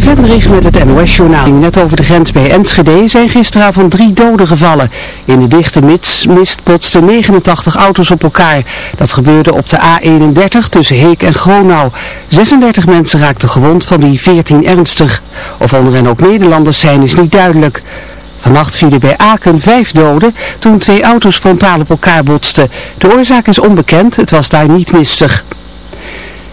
Trudy Vendrich met het NOS-journaal. Net over de grens bij Enschede zijn gisteravond drie doden gevallen. In de dichte mist, botsten 89 auto's op elkaar. Dat gebeurde op de A31 tussen Heek en Gronau. 36 mensen raakten gewond, van die 14 ernstig. Of onder ook Nederlanders zijn is niet duidelijk. Vannacht vielen bij Aken vijf doden toen twee auto's frontaal op elkaar botsten. De oorzaak is onbekend, het was daar niet mistig.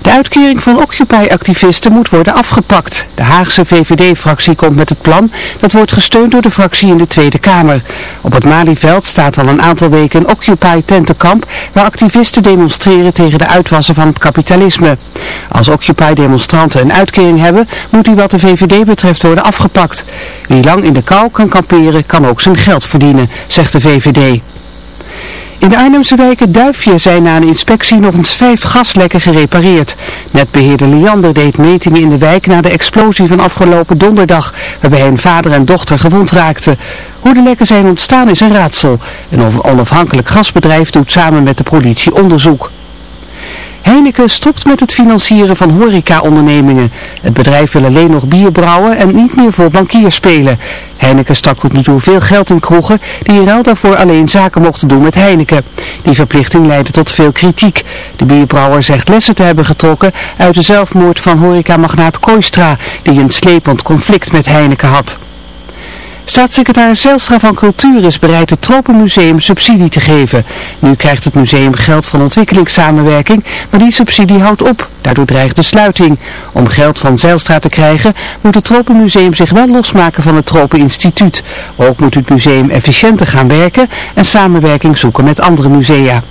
De uitkering van Occupy-activisten moet worden afgepakt. De Haagse VVD-fractie komt met het plan. Dat wordt gesteund door de fractie in de Tweede Kamer. Op het Malieveld staat al een aantal weken een Occupy-tentenkamp... waar activisten demonstreren tegen de uitwassen van het kapitalisme. Als Occupy-demonstranten een uitkering hebben... moet die wat de VVD betreft worden afgepakt. Wie lang in de kou kan kamperen, kan ook zijn geld verdienen, zegt de VVD. In de Arnhemse wijken Duifje zijn na een inspectie nog eens vijf gaslekken gerepareerd. Netbeheerder Liander deed metingen in de wijk na de explosie van afgelopen donderdag, waarbij een vader en dochter gewond raakten. Hoe de lekken zijn ontstaan is een raadsel. Een onafhankelijk gasbedrijf doet samen met de politie onderzoek. Heineken stopt met het financieren van horecaondernemingen. Het bedrijf wil alleen nog bier brouwen en niet meer voor bankiers spelen. Heineken stak tot nu toe veel geld in kroegen die in ruil daarvoor alleen zaken mochten doen met Heineken. Die verplichting leidde tot veel kritiek. De bierbrouwer zegt lessen te hebben getrokken uit de zelfmoord van horecamagnaat Koistra die een slepend conflict met Heineken had. Staatssecretaris Zelstra van Cultuur is bereid het Tropenmuseum subsidie te geven. Nu krijgt het museum geld van ontwikkelingssamenwerking, maar die subsidie houdt op. Daardoor dreigt de sluiting. Om geld van Zijlstra te krijgen moet het Tropenmuseum zich wel losmaken van het Tropeninstituut. Ook moet het museum efficiënter gaan werken en samenwerking zoeken met andere musea.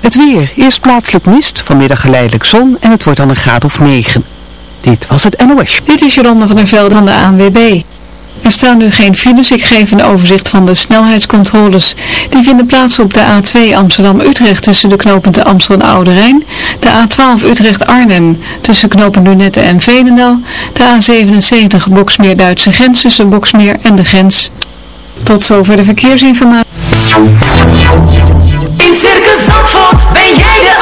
Het weer. Eerst plaatselijk mist, vanmiddag geleidelijk zon en het wordt dan een graad of 9. Dit was het NOS. Dit is Jolanda van der Velde van de ANWB. Er staan nu geen files. Ik geef een overzicht van de snelheidscontroles. Die vinden plaats op de A2 Amsterdam-Utrecht tussen de knooppunten Amstel en Oude Rijn. De A12 Utrecht-Arnhem tussen knooppunt Lunette en Veenendaal. De A77 Boksmeer-Duitse grens tussen Boksmeer en de grens. Tot zover de verkeersinformatie. In Circus Zandvoort ben jij de.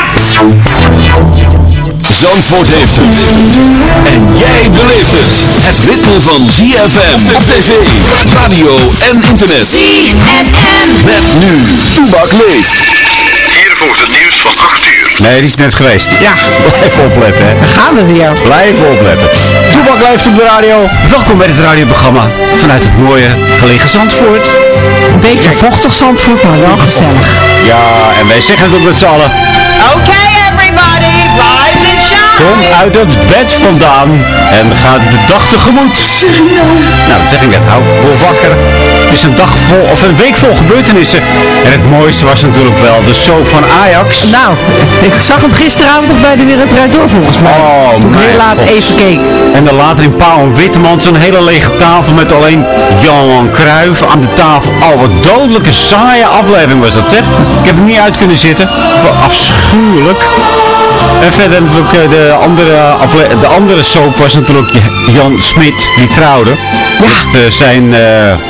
Zandvoort heeft het. En jij beleeft het. Het ritme van ZFM op tv, radio en internet. ZFM. Met nu, Toebak leeft. Hier volgt het nieuws van 8 uur. Nee, die is net geweest. Ja, blijf opletten. Hè. Gaan we weer. Blijf opletten. Toebak leeft op de radio. Welkom bij het radioprogramma vanuit het mooie gelegen Zandvoort. Een beetje vochtig Zandvoort, maar wel gezellig. Ja, en wij zeggen het ook met z'n allen. Okay everybody, rise and shine. Kom uit het bed vandaan en ga de dag tegemoet. Nou, dat zeg ik net. Hou wel wakker. Het is een dag vol, of een week vol gebeurtenissen. En het mooiste was natuurlijk wel de soap van Ajax. Nou, ik zag hem gisteravond nog bij de Wereld Door volgens mij. Oh, Toen heel laat god. even keek. En dan later in Paul en Witteman zo'n hele lege tafel met alleen Johan Cruijff aan de tafel. Oh, wat dodelijke, saaie aflevering was dat, zeg. Ik heb er niet uit kunnen zitten. Afschuwelijk. En verder natuurlijk eh, de andere, de andere soap was natuurlijk Jan Smit, die trouwde. Dat eh, zijn, eh,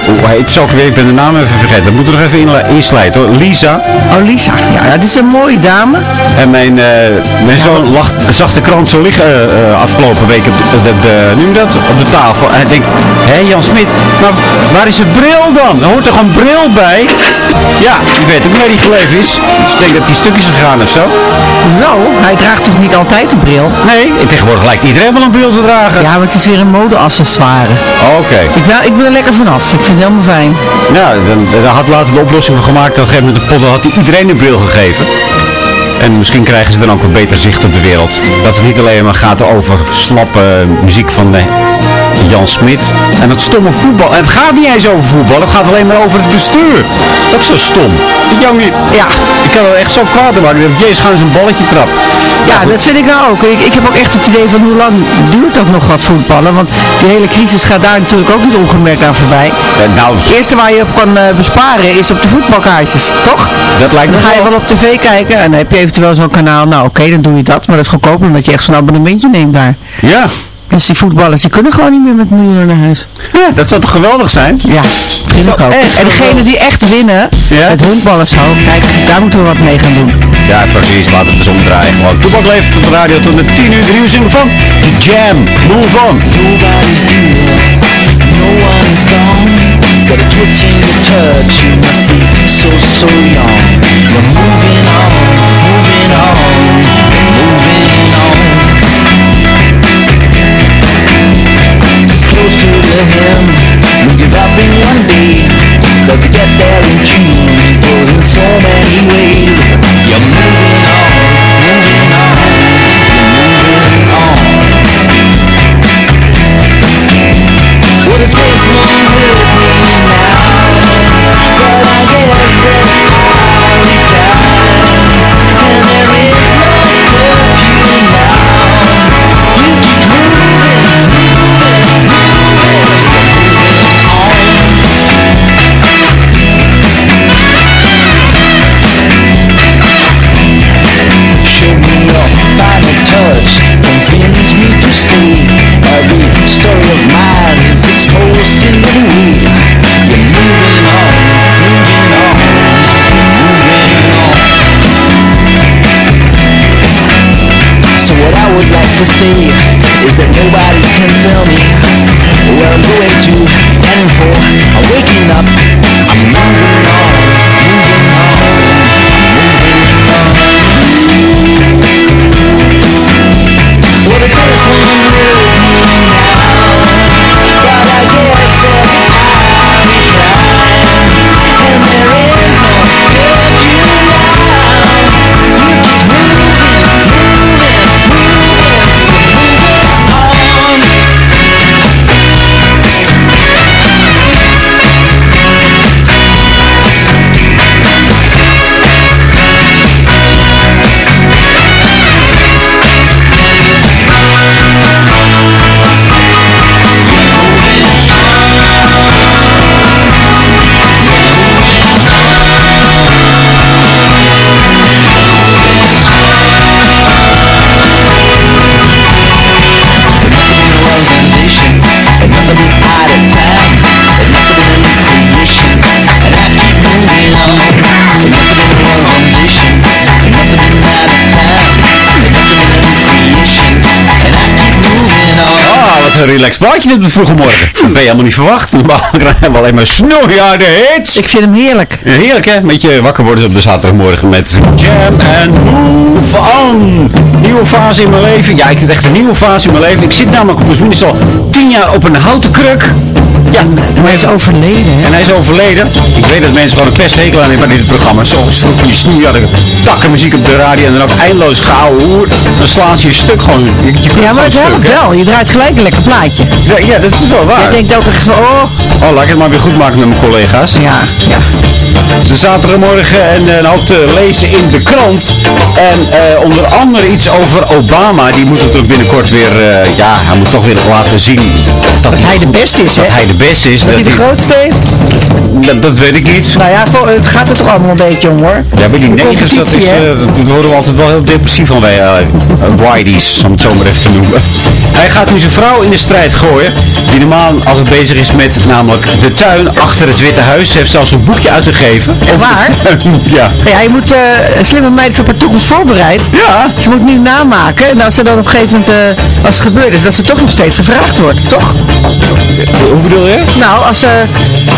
hoe heet ze ook weer? Ik ben de naam even vergeten. Dat moet er nog even inslijten hoor. Lisa. Oh, Lisa. Ja, dat is een mooie dame. En mijn, eh, mijn zoon lag, zag de krant zo liggen afgelopen week op de, de, de- noem je dat? op de tafel. En hij denkt, hé Jan Smit, maar waar is het bril dan? Er hoort toch een bril bij? Ja, ik weet ook waar die gebleven is. Dus ik denk dat die stukjes gegaan of zo. Zo, hij draagt toch niet altijd een bril? Nee, tegenwoordig lijkt iedereen wel een bril te dragen. Ja, maar het is weer een modeaccessoire. Oké. Ik ben, ik ben er lekker vanaf. Ik vind het helemaal fijn. Nou, dan, dan had later de oplossing van gemaakt. Dat op een gegeven moment de podden had hij iedereen een bril gegeven. En misschien krijgen ze dan ook een beter zicht op de wereld. Dat het niet alleen maar gaat over slappe muziek van eh, Jan Smit. En dat stomme voetbal. En het gaat niet eens over voetbal. Het gaat alleen maar over het bestuur. Dat is zo stom. Niet, ja, ik kan er echt zo kwaad om worden. Jezus, gaan ze een balletje trappen. Ja, dat vind ik nou ook. Ik, ik heb ook echt het idee van hoe lang duurt dat nog wat voetballen? Want die hele crisis gaat daar natuurlijk ook niet ongemerkt aan voorbij. Eh, nou, Het eerste waar je op kan eh, besparen is op de voetbalkaartjes, toch? dat lijkt me Dan ga je wel. wel op tv kijken en dan heb je eventueel zo'n kanaal. Nou oké, dan doe je dat. Maar dat is goedkoper omdat je echt zo'n abonnementje neemt daar. Ja. Dus die voetballers, die kunnen gewoon niet meer met miljoenen naar huis. ja, dat zou toch geweldig zijn? Ja, vind ik ook. En degene die echt winnen, Ja? het honkballen zo, kijk, daar moeten we wat mee gaan doen. Ja, precies. Laat het eens omdraaien. Gewoon. Toepak leeft op de radio tot met 10 uur de nieuwszin van The Jam. Move on. Nobody's dear, no one's gone. Got a twitch in your touch, you must be so, so young. You're moving on, moving on, moving on. Close to the hem, look it up in one day. Does it get there in June? It in so many ways. You're moving on, moving on, you're moving on. What a taste won't hurt me now But I guess Story of mine is exposed You're moving on, moving on, moving on. So what I would like to say Is that nobody can tell me Where I'm going to, I'm waking up een relaxed plaatje dit met vroege morgen. Dat ben je helemaal niet verwacht. Normaal krijgen we alleen maar snoeiharde hits. Ik vind hem heerlijk. Heerlijk hè, een beetje wakker worden op de zaterdagmorgen met Jam en Move On. Nieuwe fase in mijn leven. Ja, ik heb echt een nieuwe fase in mijn leven. Ik zit namelijk op minstens al tien jaar op een houten kruk. Ja, Maar hij is overleden, hè? en hij is overleden. Ik weet dat mensen wel een pesthekel aan hebben bij dit programma. Zo vroeg die snoeiharde takkenmuziek op de radio en dan ook eindeloos gehouden hoer. Dan slaan ze je stuk gewoon. Je, Ja, maar het helpt wel. Je draait gelijk een lekker plaatje. Ja, ja, dat is wel waar. Je denkt ook echt van, oh, Oh, laat ik het maar weer goed maken met mijn collega's. ja, ja. Zaterdagmorgen en eh, een hoop te lezen in de krant. En eh, onder andere iets over Obama. Die moet natuurlijk binnenkort weer, eh, ja, hij moet toch weer laten zien dat, hij de beste is, dat hè? hij de beste is. Dat hij de grootste heeft? Dat, dat weet ik niet. Nou ja, het gaat er toch allemaal een beetje om hoor. Ja, bij die negers, dat is, eh, daar worden we altijd wel heel depressief van bij uh, Whiteys, om het zo maar even te noemen. Hij gaat nu zijn vrouw in de strijd gooien, die normaal altijd bezig is met namelijk de tuin achter het Witte Huis. Ze heeft zelfs een boekje uitgegeven. Echt waar? ja. Ja, je moet, een slimme meid is op haar toekomst voorbereid. Ja. Ze moet nu namaken. En als ze dan op een gegeven moment, eh, als het gebeurd is, dat ze toch nog steeds gevraagd wordt. Toch? Hoe bedoel je? Nou, als, eh,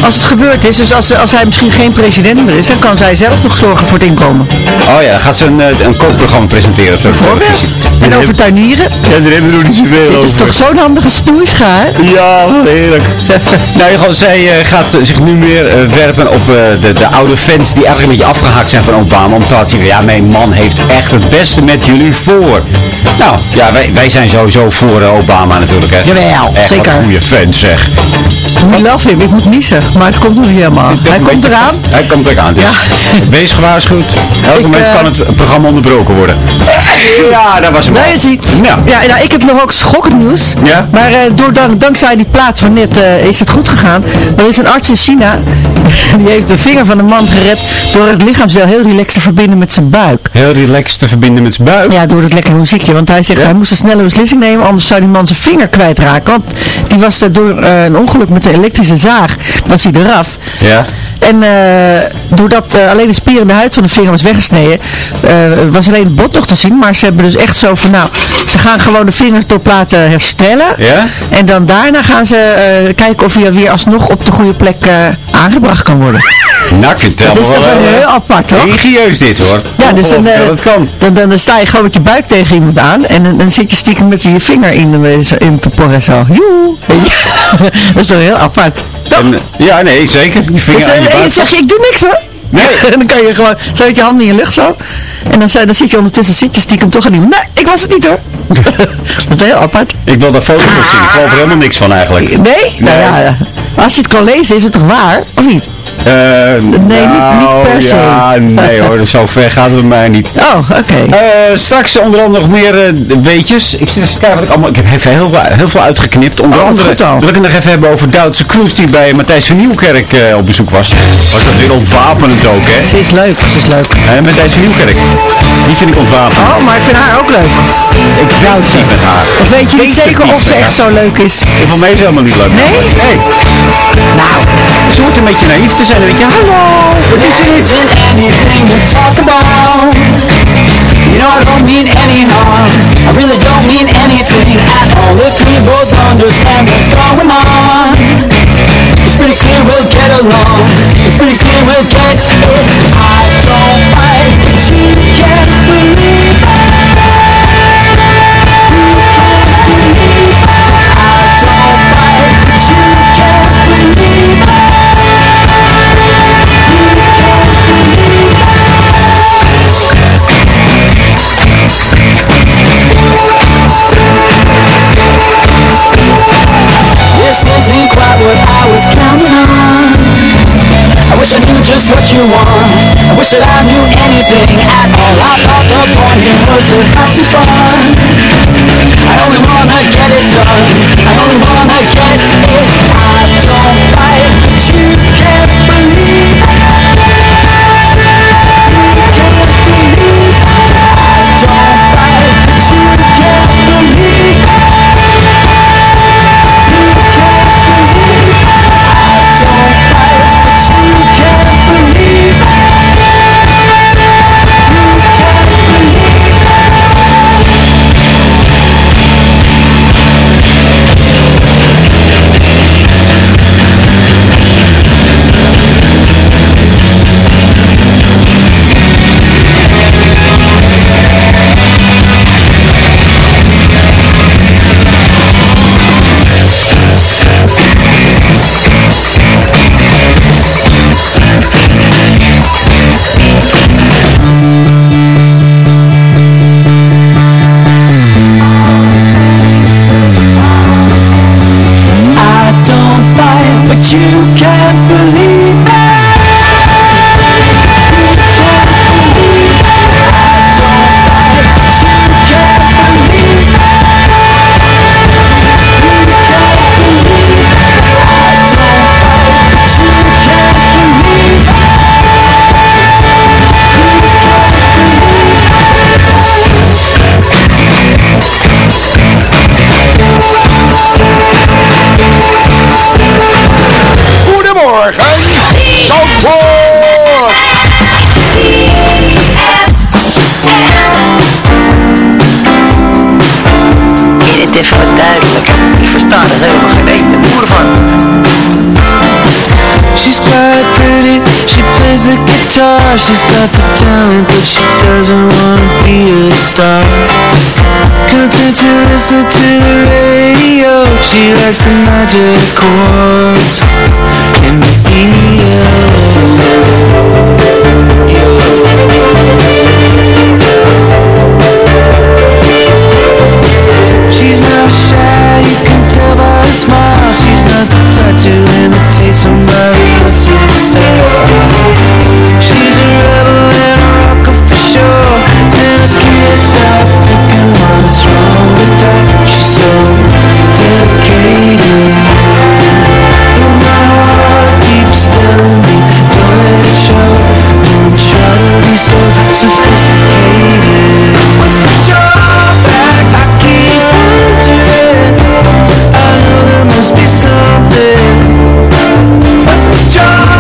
als het gebeurd is, dus als, als hij misschien geen president meer is, dan kan zij zelf nog zorgen voor het inkomen. Oh ja, dan gaat ze een, een kookprogramma presenteren. Bijvoorbeeld. En over tuinieren. Ja, daar hebben we nog niet zoveel over. is toch zo'n handige snoeischaar? Ja, heerlijk. nou, gewoon, zij eh, gaat zich nu meer werpen op de, de oude fans die eigenlijk een beetje afgehaakt zijn van Obama. Om te laten zien, ja, mijn man heeft echt het beste met jullie voor. Nou, ja, wij, wij zijn sowieso voor eh, Obama natuurlijk, hè. Jawel, echt zeker. Goede fan, zeg. We love him. Ik moet niezen, maar het komt nog niet helemaal. Hij komt beetje- eraan. Hij komt eraan, dus wees gewaarschuwd. Elk Ik, moment eh, kan het programma onderbroken worden. Ja, daar was hem Daar is hij. Ja. Ja, nou, ik heb nog ook schokkend nieuws. Ja? Maar eh, door, dank, dankzij die plaat van net eh, is het goed gegaan. Er is een arts in China, die heeft de vinger van een man gered door het lichaamsdeel heel relaxed te verbinden met zijn buik. Heel relaxed te verbinden met zijn buik. Ja, door het lekkere muziekje. Want hij zegt, hij moest een snelle beslissing nemen, anders zou die man zijn vinger kwijtraken. Want die was eh, door een ongeluk met een elektrische zaag, was hij eraf. Ja. En eh, doordat eh, alleen de spier in de huid van de vinger was weggesneden, eh, was alleen het bot nog te zien. Maar ze hebben dus echt zo van, nou, ze gaan gewoon de vingertop laten herstellen. Ja? En dan daarna gaan ze eh, kijken of hij weer alsnog op de goede plek eh, aangebracht kan worden. Nou, ik Dat is toch wel, heel apart, hoor? Religieus dit, hoor. Ja, dus dan, eh, ja, dat kan. Dan, dan, dan sta je gewoon met je buik tegen iemand aan en dan, dan zit je stiekem met je vinger in, de- in te porren zo. Joe! dat is toch heel apart. En, ja, nee, zeker. Die vinger Dus, aan je en buik. je zeg je, ik doe niks hoor. Nee. en dan kan je gewoon, zo met je handen in je lucht zo. En dan, zei- dan zit je ondertussen, zit je stiekem toch aan iemand. Nee, ik was het niet hoor. dat is heel apart. Ik wil daar foto's van zien. Ik geloof er helemaal niks van eigenlijk. Nee? Nou ja, ja. als je het kan lezen is het toch waar? Of niet? Eh, niet- niet nou, per se. Ja, nee hoor, zo ver gaat het bij mij niet. Oh, oké. Eh, straks onder andere nog meer eh, weetjes. Ik zit even te kijken wat ik allemaal... Ik heb even heel, heel veel uitgeknipt. Onder Oh, andere wil ik het nog even hebben over Duitse Kroes die bij Matthijs van Nieuwkerk eh, op bezoek was. Was dat weer ontwapenend ook, hè? Ze is leuk, ze is leuk. Eh, Matthijs van Nieuwkerk. Die vind ik ontwapenend. Oh, maar ik vind haar ook leuk. ik weet het niet met haar. Of weet je niet zeker of ze echt zo leuk is? Ik vond mij is helemaal niet leuk. Nee? Nee. Nou, Ze hoort een beetje naïef te zijn. Weet je, hallo, wat is er niet? anything to talk about You know I don't mean any harm I really don't mean anything at all If we both understand what's going on It's pretty clear we'll get along It's pretty clear we'll get it I don't bite, but you can't believe just what you want. I wish that I knew anything at all. I thought the point here was to have some fun I only wanna get it done. I only wanna get it. I don't bite, but you can't Goedemorgen, Zandvoort! In het even wat duidelijk. Ik versta er helemaal geen ene moer van. She's quite pretty, she plays the guitar She's got the talent, but she doesn't wanna be a star Content to listen to the radio She likes the magic chords in the ear She's not shy, you can tell by her smile. She's not the type to imitate somebody else's style. She's be so sophisticated. What's the job? I can't. I know there must be something What's the drawback?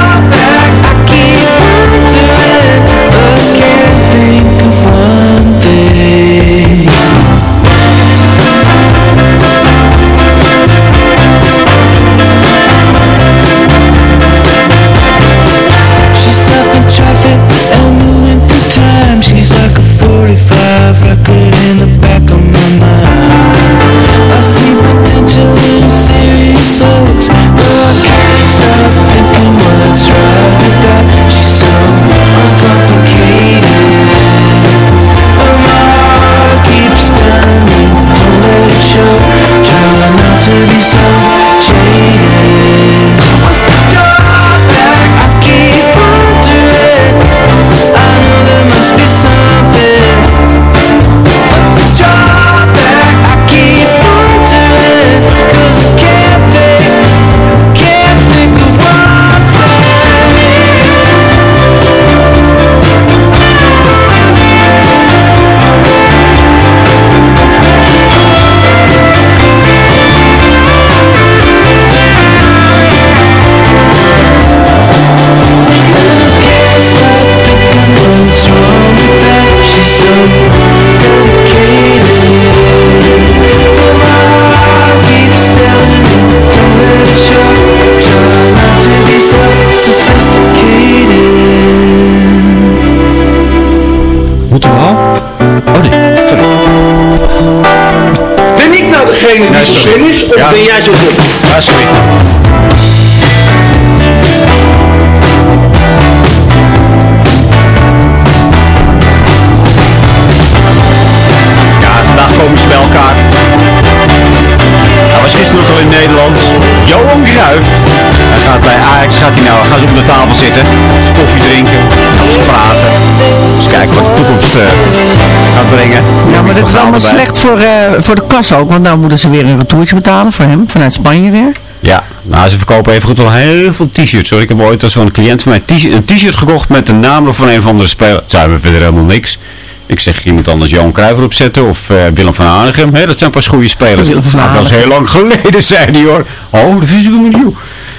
Maar Erbij. slecht voor, eh, voor de kas ook, want nou moeten ze weer een retourtje betalen voor hem, vanuit Spanje weer. Ja, nou ze verkopen even goed wel heel veel t-shirts hoor. Ik heb ooit als zo'n cliënt van mij een t-shirt- gekocht met de naam van een of andere speler. Het zijn we verder helemaal niks. Ik zeg, je moet anders Johan Cruijff erop zetten of eh, Willem van Hanegem. Hè, dat zijn pas goede spelers. Willem van Nou, dat is heel lang geleden, zei hij hoor. Oh, dat is een miljoen.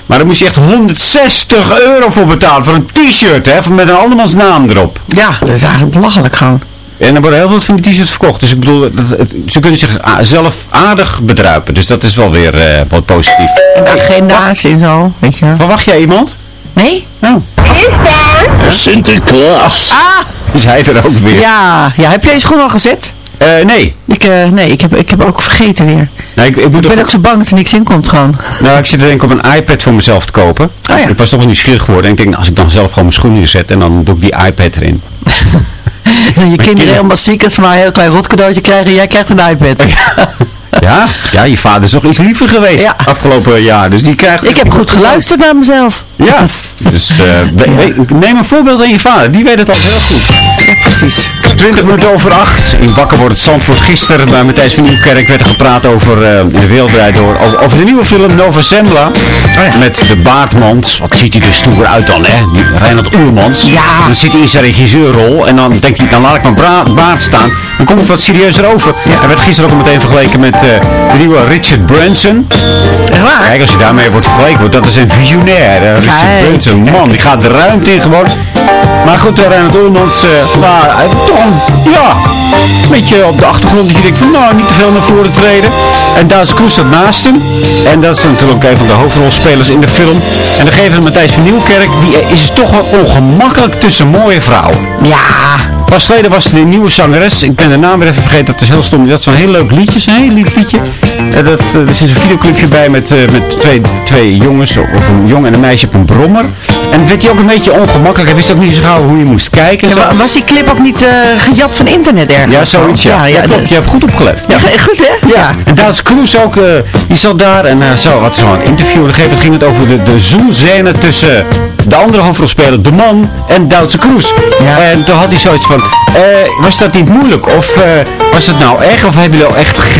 Maar daar moest je echt 160 euro voor betalen voor een t-shirt, hè, van- met een andermans naam erop. Ja, dat is eigenlijk belachelijk gewoon. En er worden heel veel van die t-shirts verkocht. Dus ik bedoel, dat, het- ze kunnen zich zelf aardig bedruipen. Dus dat is wel weer eh, wat positief. En agenda's en zo, weet je. Verwacht jij iemand? Nee? Nou. Sinterklaas. Ah! Is hij er ook weer? Ja, ja, heb jij je schoen al gezet? Eh, nee. Ik, eh, nee, ik heb, ik heb ook vergeten weer. Nou, ik, ik, moet Ik ben ook zo bang dat er niks in komt gewoon. nou, ik zit er denk ik op een iPad voor mezelf te kopen. Oh ja. Ik was toch wel nieuwsgierig geworden. En ik denk, nou, als ik dan zelf gewoon mijn schoenen zet en dan doe ik die iPad erin. Je kinderen helemaal ziek als ze maar een heel klein rotcadeautje krijgen en jij krijgt een iPad. Ja? Ja, je vader is toch iets liever geweest Ja. afgelopen jaar. Dus die krijgt... Ik heb goed geluisterd naar mezelf. Ja. Dus eh, neem een voorbeeld aan je vader. Die weet het al heel goed. Ja, precies. Kunt 20 minuten over 8. In Wakker wordt het Zandvoort. Gisteren bij Matthijs van Nieuwkerk werd er gepraat over eh, de wereldwijd door. Over, over de nieuwe film Nova Zembla. Met de Baardmans. Wat ziet hij er stoer uit dan, hè? Reinhard Oermans. Ja. Dan zit hij in zijn regisseurrol. En dan denkt hij, dan laat ik mijn baard staan. Dan kom ik wat serieuzer over. Hij werd gisteren ook meteen vergeleken met eh, de nieuwe Richard Branson. Kijk, als je daarmee wordt vergeleken, wordt dat is een visionair. eh, Richard Branson, man, die gaat de ruimte in gewoon. Maar goed, uh, Reinhard Oermans, eh maar toch ja, een beetje op de achtergrond dat je denkt van, nou, niet te veel naar voren treden. En Duits Kroes staat naast hem. En dat is natuurlijk ook een van de hoofdrolspelers in de film. En dan geven Matthijs van Nieuwkerk, die eh, is toch wel ongemakkelijk tussen mooie vrouwen. Ja. Pas geleden was er een nieuwe zangeres, ik ben de naam weer even vergeten, dat is heel stom. Die had zo'n heel leuk liedje, zo'n heel lief liedje. Eh, dat, eh, er zit een videoclipje bij met, eh, met twee, twee jongens, of een jongen en een meisje op een brommer. En werd hij ook een beetje ongemakkelijk, hij wist ook niet zo gauw hoe je moest kijken. en Ja, was die clip ook niet gejat van internet ergens? Ja, zoiets, ja. Ja, ja, Ja, klopt, de- je hebt goed opgelet. Ja, goed hè? Ja. En Duits Kroes ook, eh, die zat daar en zo, wat zo het interview. Op een gegeven moment ging het over de, de zoenscène tussen de andere hoofdrolspeler, de man, en Duitse Kroes. En toen had hij zoiets van, eh, was dat niet moeilijk? Of eh, was het nou echt? Of hebben jullie al echt eh, echt,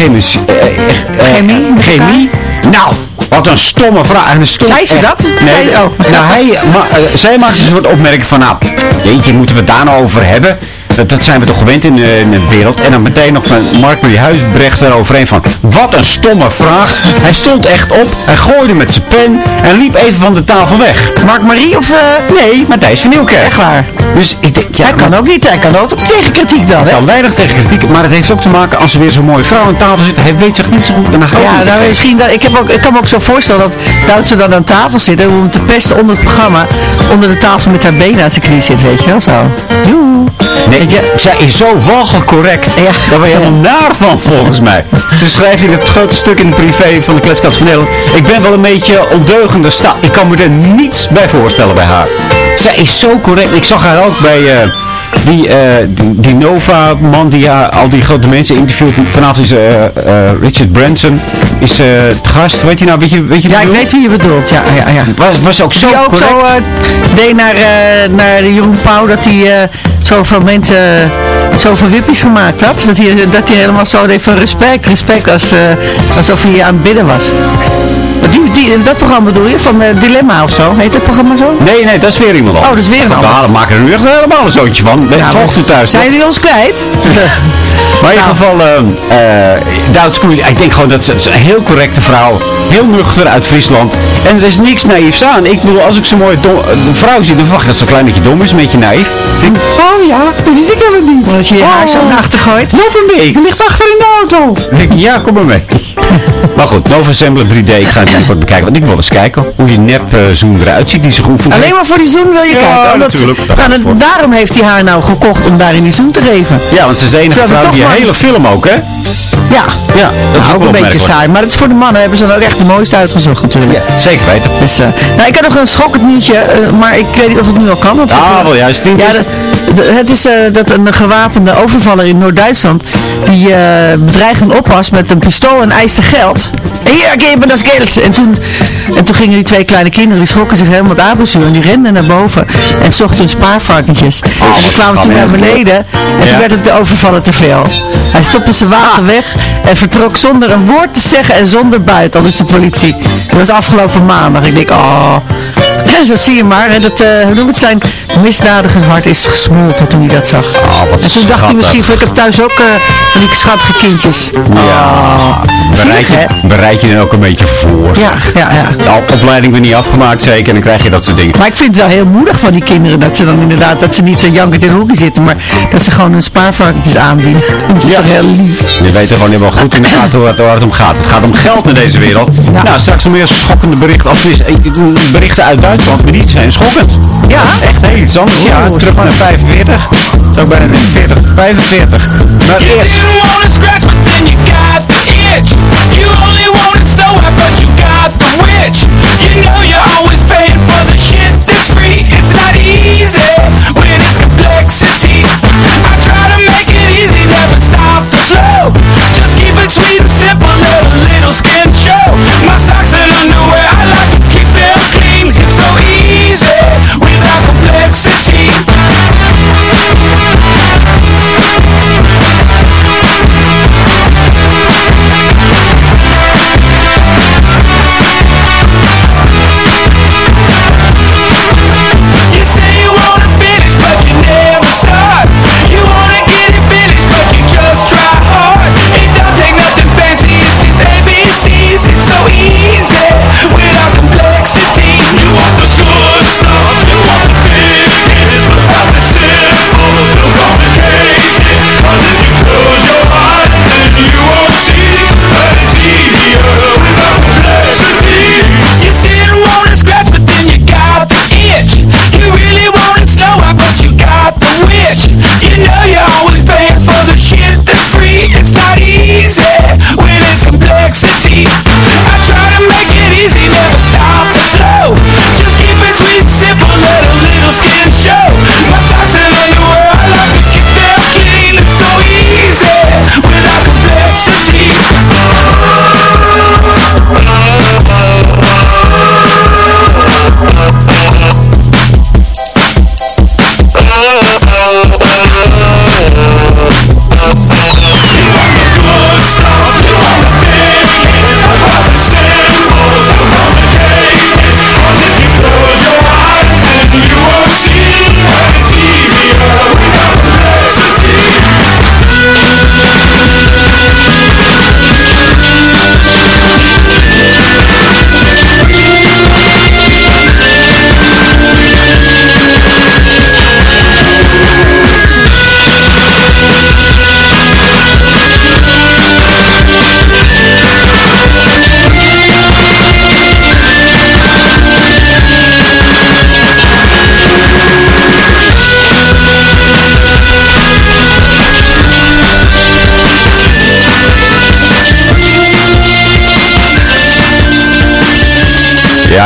Chemie chemie? Nou, wat een stomme vraag. En een Zei ze dat? Nee, Zei- oh. nou, hij, ma, zij maakte een soort opmerking van, nou, jeetje, moeten we het daar nou over hebben? Dat, dat zijn we toch gewend in, de- in de wereld. En dan meteen nog met Mark Marie Huisbrecht eroverheen van, wat een stomme vraag. Hij stond echt op, hij gooide met zijn pen en liep even van de tafel weg. Mark Marie of... eh, Nee, Matthijs van Nieuwkerk. Echt waar? Dus ik denk, ja, hij kan ook niet, hij kan ook tegen kritiek dan, hij kan weinig tegen kritiek, maar het heeft ook te maken als er weer zo'n mooie vrouw aan tafel zit. Hij weet zich niet zo goed en Ja, nou misschien dat, ik, heb ook, ik kan me ook zo voorstellen dat Duitse dan aan tafel zit om te pesten onder het programma, onder de tafel met haar benen aan zijn knie zit, weet je wel zo. Joe. Nee, ja, zij is zo walgelijk correct. Ja. Daar ben je helemaal naar van, volgens mij. Ze schrijft in het grote stuk in de privé van de Kletskast van Nederland. Ik ben wel een beetje ondeugende sta. Ik kan me er niets bij voorstellen bij haar. Zij is zo correct. Ik zag haar ook bij... eh, die, eh, die, die Nova-man die ja, al die grote mensen interviewt. Vanavond is eh, Richard Branson is te gast. Weet je nou, weet je, weet je Ja, ik weet wie je bedoelt, ja, ja, ja. Was, was ook zo Die ook correct. zo deed naar, naar de jonge Pauw dat hij zoveel mensen, zoveel wippies gemaakt had. Dat hij, dat hij helemaal zo deed van respect, respect, als, eh, alsof hij aan het bidden was. Die, die, dat programma bedoel je, van eh, Dilemma of zo? Heet dat programma zo? Nee, nee, dat is weer iemand Oh, anders. dat is weer een We maken er nu echt helemaal een zootje van. Ja, Volgt u thuis. Zijn jullie ons kwijt? Maar in ieder geval, uh, Koen, ik denk gewoon dat ze, een heel correcte vrouw. Heel nuchter uit Friesland. En er is niks naïefs aan. Ik bedoel, als ik zo'n mooie dom- een vrouw zie, dan verwacht ik dat ze een klein beetje dom is, een beetje naïef. Ik denk, oh ja, dat wist ik helemaal niet. Dat je je haar zo naar achter gooit. Loop een mee, ik ligt achter in de auto. Ja, kom maar mee. maar goed, Nova Assembler 3D, ik ga het binnenkort bekijken. Want ik wil eens kijken hoe die nep zoen eruit ziet, die zich goed voelt. Alleen maar voor die zoen wil je Ja, kijken. Omdat, natuurlijk. nou, dan- daarom heeft hij haar nou gekocht om daar in die zoen te geven. Ja, want ze is de enige vrouw die maar- hele film ook, hè? Ja, Ja, dat is nou, ook ook een beetje saai. Maar het is voor de mannen hebben ze dan ook echt de mooiste uitgezocht natuurlijk. Ja, zeker weten. Dus, eh, nou, ik had nog een schokkend nieuwtje, eh, maar ik weet niet of het nu al kan. Ah, wel juist niet. Ja, de- het is eh, dat een gewapende overvaller in Noord-Duitsland, die eh bedreigde een oppas met een pistool en eiste geld. Hier, geef dat geld. En toen, en toen gingen die twee kleine kinderen, die schrokken zich helemaal apenzuur en die renden naar boven en zochten hun spaarvarkentjes. en die wat kwamen toen naar beneden en Ja. toen werd het de overvaller te veel. Hij stopte zijn wagen weg en vertrok zonder een woord te zeggen en zonder buit, al is de politie. Dat was afgelopen maandag. Ik denk, oh... Zo zie je maar, hè, dat, eh hoe noem het zijn misdadigers is gesmolten toen hij dat zag. Oh, wat en toen dacht hij misschien, van, ik heb thuis ook eh, van die schattige kindjes. Ja, bereid Zielig, je, bereid je er ook een beetje voor. Ja, ja, ja. De op- opleiding ben niet afgemaakt zeker en dan krijg je dat soort dingen. Maar ik vind het wel heel moedig van die kinderen dat ze dan inderdaad, dat ze niet uh, jankend in een hoekje zitten, maar dat ze gewoon hun spaarvarkentjes aanbieden. Dat is Ja. toch heel lief. Je weet er gewoon helemaal goed in de gaten waar, het- waar het om gaat. Het gaat om geld in deze wereld. Nou, straks nog meer schokkende berichten. Of tenminste, berichten uit Duitsland, maar niet zijn schokkend. Ja? Echt heel iets anders. Ja, terug naar 45. Zou ik bijna zeggen 40, 45. Maar eerst... you only wanted snow, but you got the witch. You know you're always paying for the shit that's free. It's not easy when it's complexity. I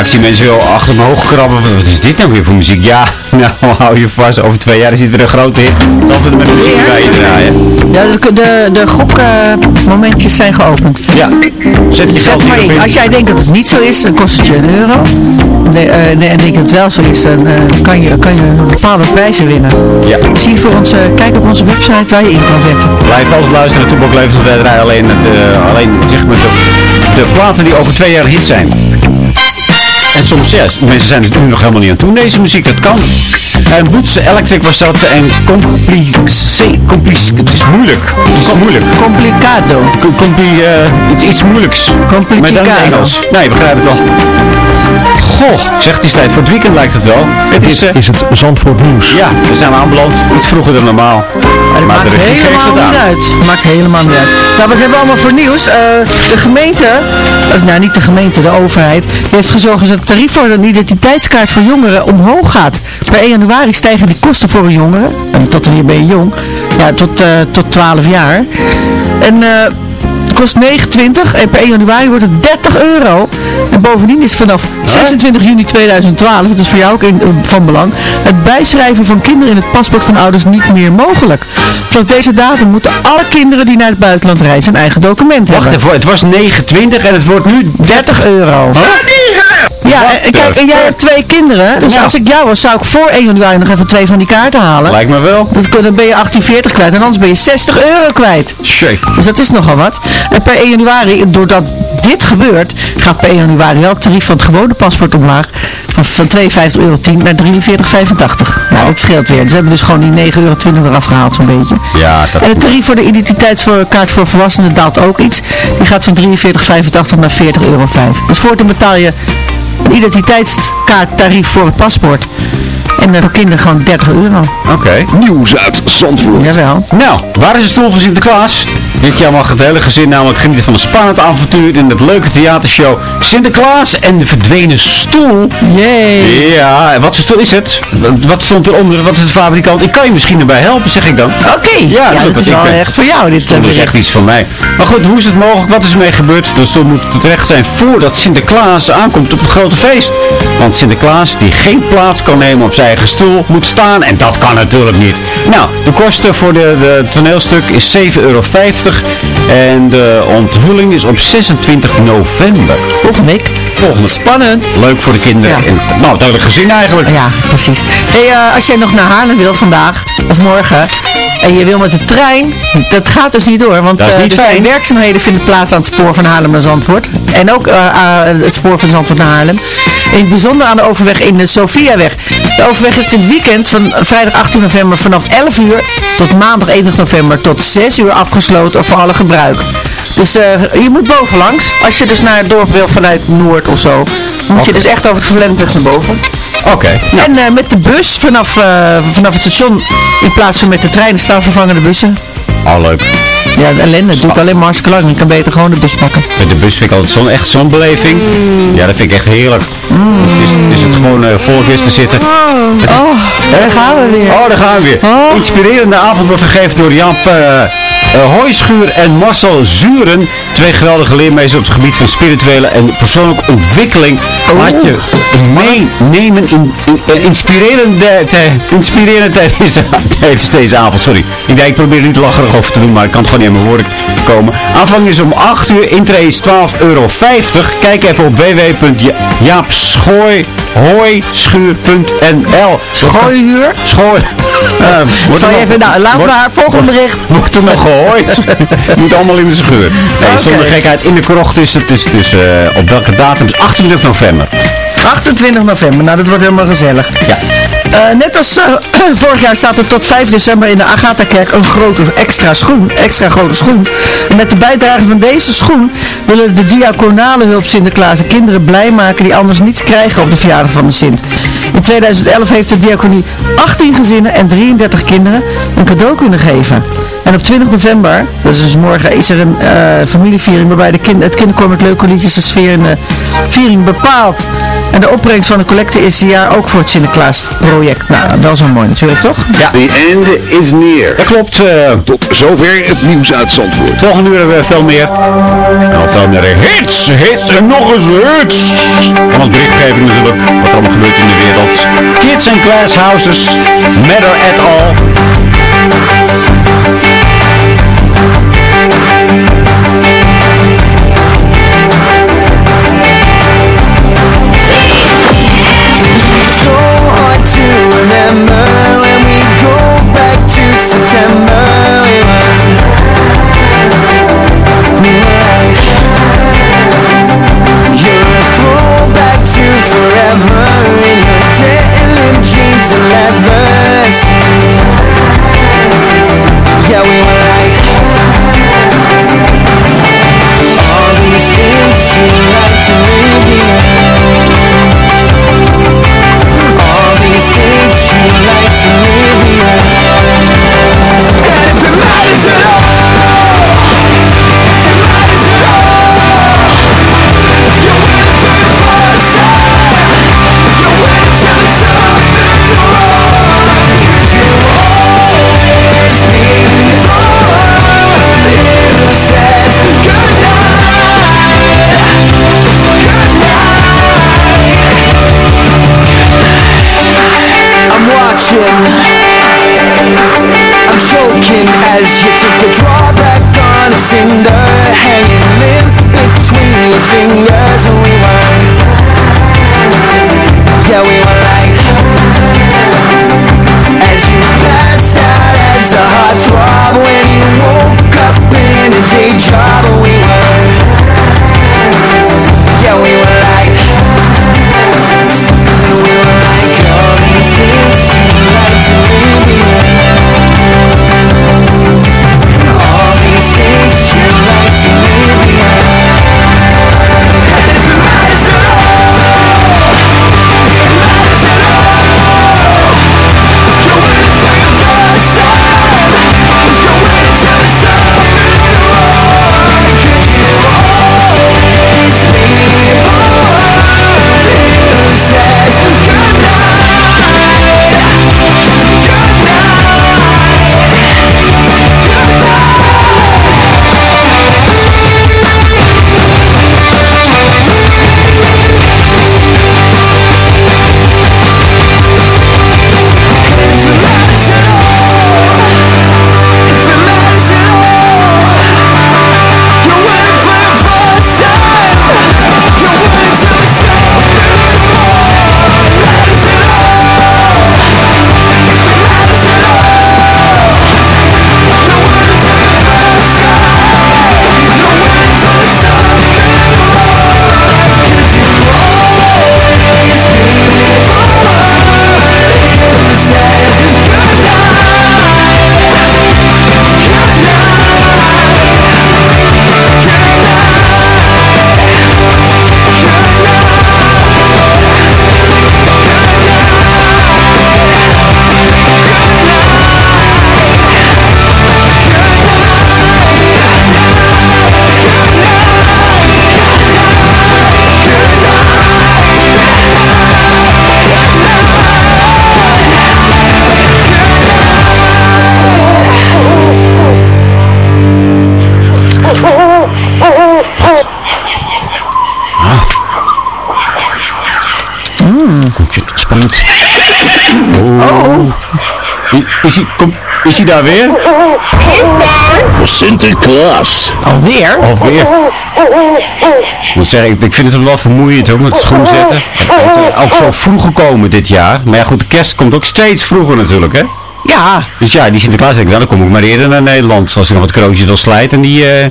ik zie mensen wel achter me hoog krabben. Wat is dit nou weer voor muziek? Ja, nou hou je vast. Over twee jaar is dit weer een grote hit. Het altijd met muziek bij je draaien. Ja, de, de, de gokmomentjes zijn geopend. Ja, zet maar hierop in. Als jij denkt dat het niet zo is, dan kost het je een euro. Nee, eh, nee, en denk je dat het wel zo is, dan eh, kan, je, kan je bepaalde prijzen winnen. Ja. Zie voor onze, kijk op onze website waar je in kan zetten. Blijf altijd luisteren naar Toepak Levens, want wij draaien alleen, de, alleen zeg maar de, de platen die over twee jaar hit zijn. En soms, ja, mensen zijn er nu nog helemaal niet aan toe. Deze muziek, dat kan. En Boots Electric was dat en complice, complice, het is moeilijk. Het is moeilijk. Complicado. Co- Compli, eh, iets- moeilijks. Complicado. Dan het Engels. Nee, je begrijpt het wel. Goh, zegt het is tijd voor het weekend lijkt het wel. Het is, eh, Is het Zandvoort nieuws? ja, we zijn aanbeland. Iets vroeger dan normaal. Maar Maar maakt de helemaal het niet uit. Maakt helemaal niet uit. Nou, wat hebben we allemaal voor nieuws? Eh, de gemeente, of nou niet de gemeente, de overheid, die heeft gezorgd dat het tarief voor een identiteitskaart voor jongeren omhoog gaat. Per 1 januari stijgen die kosten voor een jongere, en tot wanneer ben je jong, ja, tot, eh, tot 12 jaar. En eh, het kost 29 en per 1 januari wordt het 30 euro. En bovendien is vanaf 26 juni 2012, dat is voor jou ook in, van belang, het bijschrijven van kinderen in het paspoort van ouders niet meer mogelijk. Vanaf deze datum moeten alle kinderen die naar het buitenland reizen een eigen document Wacht hebben. even, het was 29 en het wordt nu 30 euro. Ja, en kijk, en jij hebt twee kinderen, dus Ja. als ik jou was, zou ik voor 1 januari nog even twee van die kaarten halen. Lijkt me wel. Dan ben je 1840 kwijt en anders ben je 60 euro kwijt. Shake. Dus dat is nogal wat. En per 1 januari, doordat dit gebeurt, gaat per 1 januari wel het tarief van het gewone paspoort omlaag. Van, van 52,10 euro naar 43,85. Nou, dat scheelt weer. Ze hebben dus gewoon die 9,20 euro eraf gehaald zo'n beetje. Ja, dat... En het tarief voor de identiteitskaart voor volwassenen daalt ook iets. Die gaat van 43,85 naar 40,05 euro. Dus voortaan betaal je identiteitskaarttarief voor het paspoort. En voor kinderen gewoon 30 euro. Oké. Nieuws uit Zandvoort. Jawel. Nou, waar is de stoel van Sinterklaas? Dit jaar mag het hele gezin namelijk genieten van een spannend avontuur in het leuke theatershow Sinterklaas en de verdwenen stoel. Yay. Ja, en wat voor stoel is het? Wat- stond eronder? Wat is de fabrikant? Ik kan je misschien erbij helpen, zeg ik dan. Oké. Ja, Ja, dat is wel ben- echt voor jou dit. Dat eh, is bericht. echt iets van mij. Maar goed, hoe is het mogelijk? Wat is ermee gebeurd? De stoel moet terecht zijn voordat Sinterklaas aankomt op het grote feest. Want Sinterklaas, die geen plaats kan nemen op zijn eigen stoel, moet staan. En dat kan natuurlijk niet. Nou, de kosten voor de, de toneelstuk is 7,50 euro. En de onthulling is op 26 november. Volgende week. Volgende. Spannend. Leuk voor de kinderen. Ja. En, nou, het hele gezin eigenlijk. Ja, precies. Hey, eh, als jij nog naar Haarlem wil vandaag, of morgen, en je wil met de trein, dat gaat dus niet door. Want niet er zijn werkzaamheden vinden plaats aan het spoor van Haarlem naar Zandvoort. En ook eh, eh, het spoor van Zandvoort naar Haarlem. In het bijzonder aan de overweg in de Sofiaweg. De overweg is dit weekend van vrijdag 18 november vanaf 11 uur tot maandag 21 november tot 6 uur afgesloten voor alle gebruik. Dus eh, je moet bovenlangs. Als je dus naar het dorp wil vanuit Noord of zo, moet je dus echt over het Verlennepweg naar boven. Oké. En eh, met de bus vanaf, eh, vanaf het station, in plaats van met de trein, staan vervangende bussen. oh, leuk. Ja, de ellende, het doet alleen maar hartstikke lang. Je kan beter gewoon de bus pakken. Met de bus vind ik altijd zo'n echt zo'n beleving. Ja, dat vind ik echt heerlijk. Is, is het gewoon is te zitten. Is- Oh, daar gaan we weer. Oh, daar gaan we weer. Oh. Inspirerende avond wordt gegeven door Jan uh, Hooischuur en Marcel Zuren. Twee geweldige leermeesters op het gebied van spirituele en persoonlijke ontwikkeling. Laat je meenemen in, in, in inspirerende, te, inspirerende tijdens, de- tijdens deze avond. Sorry. Ik denk, ik probeer er niet lacherig over te doen, maar ik kan het gewoon niet aan mijn woorden komen. Aanvang is om 8 uur, intree is 12,50 euro. Kijk even op www.jaapschooihooischuur.nl Schooihuur. Schooi. Uh, Zal je even, nou, laat maar, volgende bericht. Wordt er nog gehooid? Moet allemaal in de schuur. Nee, zonder gekheid. In de krocht is het dus, dus op welke datum? Dus 28 november. 28 november, nou dat wordt helemaal gezellig. Ja. Eh, net als eh, vorig jaar staat er tot 5 december in de Agatha-kerk een grote extra schoen, extra grote schoen. En met de bijdrage van deze schoen willen de diaconale hulp Sinterklaas de kinderen blij maken die anders niets krijgen op de verjaardag van de Sint. In 2011 heeft de diaconie 18 gezinnen en 33 kinderen een cadeau kunnen geven. En op 20 november, dat is dus morgen, is er een eh, familieviering waarbij de kind, het kinderkoor met leuke liedjes de sfeer in de viering bepaalt. En de opbrengst van de collecte is dit jaar ook voor het Sinterklaas project. Nou, wel zo mooi natuurlijk, toch? Ja. The end is near. Dat klopt. eh Tot zover het nieuws uit Zandvoort. volgende uur hebben we veel meer. Nou, veel meer hits, hits en nog eens hits. En wat berichtgeving natuurlijk, wat er allemaal gebeurt in de wereld. Kids and Glass Houses, Matter at All. Is hij daar weer? Sinterklaas. Alweer? Alweer? Ik moet zeggen, ik, ik vind het wel vermoeiend hoor, met het schoen zetten. Het is ook zo vroeg gekomen dit jaar. Maar ja goed, de kerst komt ook steeds vroeger natuurlijk hè. Ja. Dus ja, die Sinterklaas denk ik, nou, dan kom ik maar eerder naar Nederland. Als ik nog wat krootjes wil slijten en die, eh,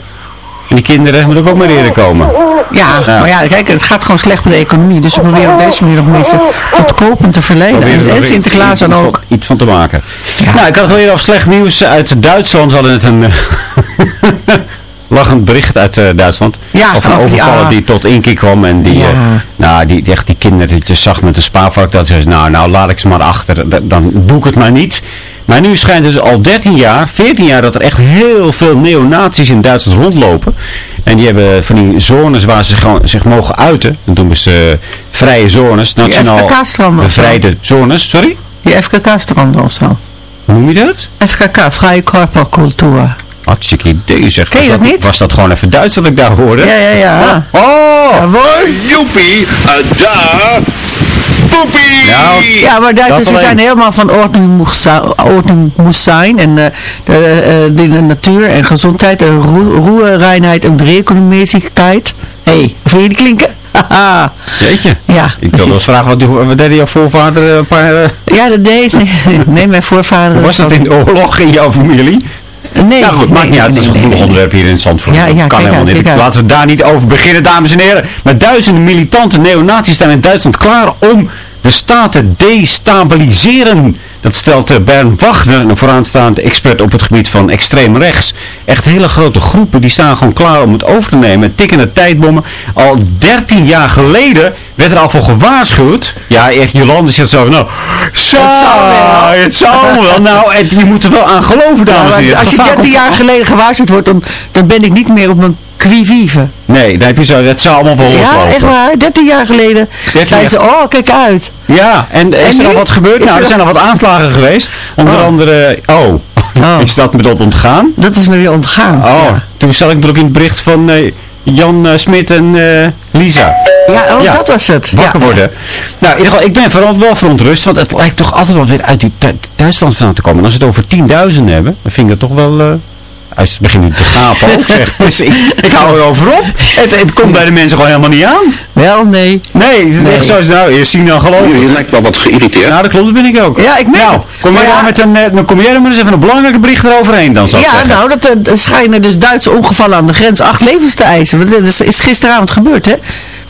en die kinderen moeten ook, maar eerder komen. Ja, maar ja, kijk, het gaat gewoon slecht met de economie. Dus we proberen op deze manier nog mensen tot kopen te verlenen. Proberen er En, weer Sinterklaas dan ook. Iets van te maken. Nou, ik had het al eerder over slecht nieuws uit Duitsland. We hadden net een eh, lachend bericht uit eh, Duitsland. Ja, over een over die- overvaller ah. die tot inkeer kwam. En die, Ja. eh, nou, die, die, echt die kinderen die je zag met een spaarvak. Dat ze nou, nou laat ik ze maar achter. Da- Dan doe ik het maar niet. Maar nu schijnt dus al 13 jaar, 14 jaar dat er echt heel veel neonazies in Duitsland rondlopen. En die hebben van die zones waar ze zich mogen uiten. Dat noemen ze eh, vrije zones. Nationaal FKK-stranden bevrijde zones. Sorry? Die FKK-stranden of zo. Hoe noem je dat? FKK, Vrije Körperkultur. Hartstikke idee zeg. Was dat niet? Was dat gewoon even Duits wat ik daar hoorde? Ja, ja, ja. Oh! Jawohl. Joepie, uh, daar. Poepie. Nou, Ja, maar Duitsers zijn alleen. helemaal van ordnung moest, moest zijn. En eh, de, eh, de, natuur en gezondheid, en roe, roe, reinheid en regelmäßigkeit. Hé, hey, vind je die klinken? Haha. Jeetje. ja, Ik wil wel vragen, wat, die- wat deed jouw voorvader eh, een paar... Ja, dat deed nee, nee, mijn voorvader. was dat in de oorlog in jouw familie? Nee, Ja goed, maakt nee, niet uit. Het is een gevoelig onderwerp hier in Zandvoort. Ja, dat ja, kan helemaal uit, niet. uit. Laten we daar niet over beginnen, dames en heren. Maar duizenden militante neonazies staan in Duitsland klaar om de staat te destabiliseren. Dat stelt eh, Bernd Wagner, een vooraanstaande expert op het gebied van extreem rechts. Echt hele grote groepen, die staan gewoon klaar om het over te nemen. Tikkende tijdbommen. Al 13 jaar geleden werd er al voor gewaarschuwd. Ja, echt, Jolande zegt zo, nou, zo, het zal allemaal wel. Nou, het, je moet er wel aan geloven, dames en heren. als je Gevaar 13 komt jaar geleden gewaarschuwd wordt, dan, dan ben ik niet meer op mijn qui-vive. Nee, dan heb je zo, dat zou allemaal wel Ja, echt waar. 13 jaar geleden 13 zeiden ze, oh, kijk uit. Ja, en, is En er al wat gebeurd? Is nou, er er zijn al wat aanslagen geweest. Onder Oh. andere, oh, Oh. is dat me dat ontgaan? Dat is me weer ontgaan. Oh, Ja. toen zag ik er ook in het bericht van eh, Jan eh, Smit en eh, Lisa. Ja, oh, Ja. dat was het. Wakker ja. worden. Nou, in ieder geval, ik ben vooral wel verontrust, want het lijkt toch altijd wel weer uit die Du- Duitsland vandaan te komen. En als we het over 10.000 hebben, dan vind ik dat toch wel... het begint nu te gapen ook, zeg. Dus ik, ik hou erover op. Het, het komt bij de mensen gewoon helemaal niet aan. Wel, nee. Nee, het is Nee. echt zo, nou, eerst zien dan geloven. Je lijkt wel wat geïrriteerd. Nou, dat klopt, dat ben ik ook. Ja, ik merk nou. Kom jij ja- met een, eh, dan kom jij er maar eens even een belangrijke bericht eroverheen dan, zou ik Ja, zeggen. nou, dat eh, er schijnen dus Duitse ongevallen aan de grens acht levens te eisen. Want dat is, is gisteravond gebeurd, hè. Er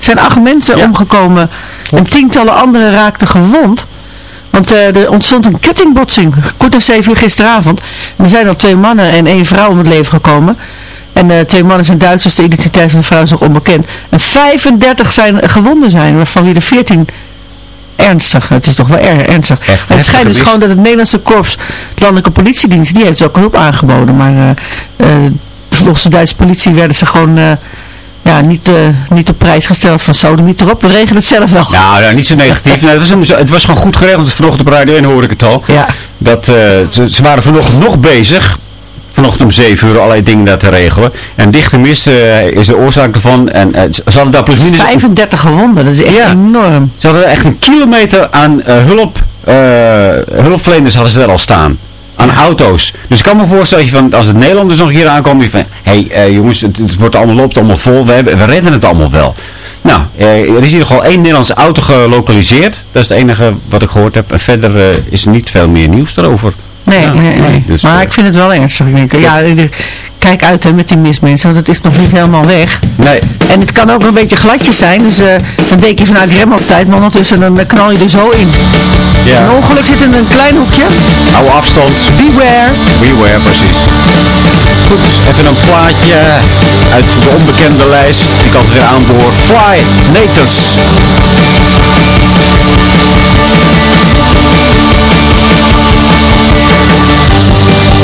zijn acht mensen omgekomen en tientallen anderen raakten gewond. Want eh, er ontstond een kettingbotsing, kort na zeven uur gisteravond. En er zijn al twee mannen en één vrouw om het leven gekomen. En eh, twee mannen zijn Duitsers, de identiteit van de vrouw is nog onbekend. En 35 zijn gewonden zijn, waarvan wie er 14 ernstig. Het is toch wel erg ernstig. Echt het schijnt dus gewoon dat het Nederlandse korps landelijke politiedienst, die heeft ook hulp aangeboden. Maar eh, eh, volgens de Duitse politie werden ze gewoon eh, ja, niet, eh, niet op prijs gesteld van zo, niet erop. We regelen het zelf wel. Nou, nou, niet zo negatief. Nee, het, was, het was gewoon goed geregeld. Vanochtend op Radio 1 hoorde ik het al. Ja. Dat, eh, ze, ze waren vanochtend nog bezig. Vanochtend om 7 uur allerlei dingen daar te regelen. En dichte mist eh, is de oorzaak ervan. En eh, ze hadden daar plus minus... 35 gewonden, dat is echt Ja. enorm. Ze hadden echt een kilometer aan eh, hulp, hulpverleners hadden ze daar al staan. Aan auto's. Dus ik kan me voorstellen van, als het Nederlanders nog hier aankomen, die van, hé hey, eh, jongens, het, het wordt allemaal, loopt allemaal vol, we, hebben, we redden het allemaal wel. Nou, eh, er is in ieder geval één Nederlandse auto gelokaliseerd. Dat is het enige wat ik gehoord heb. En verder eh, is er niet veel meer nieuws daarover. Nee, Ja, nee, nee. dus, maar ik vind het wel ernstig. Ik denk, ja, kijk uit hè, met die mistmensen, want het is nog niet helemaal weg. Nee. En het kan ook een beetje gladjes zijn, dus eh, dan denk je van nou ik rem op tijd, maar ondertussen dan eh, knal je er zo in. Ja. Een ongeluk zit in een klein hoekje. Hou afstand. Beware. Beware, precies. Goed, even een plaatje uit de onbekende lijst. Die kan er weer aan door. Fly.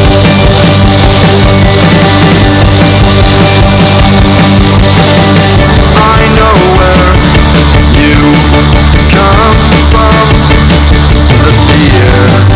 I Yeah.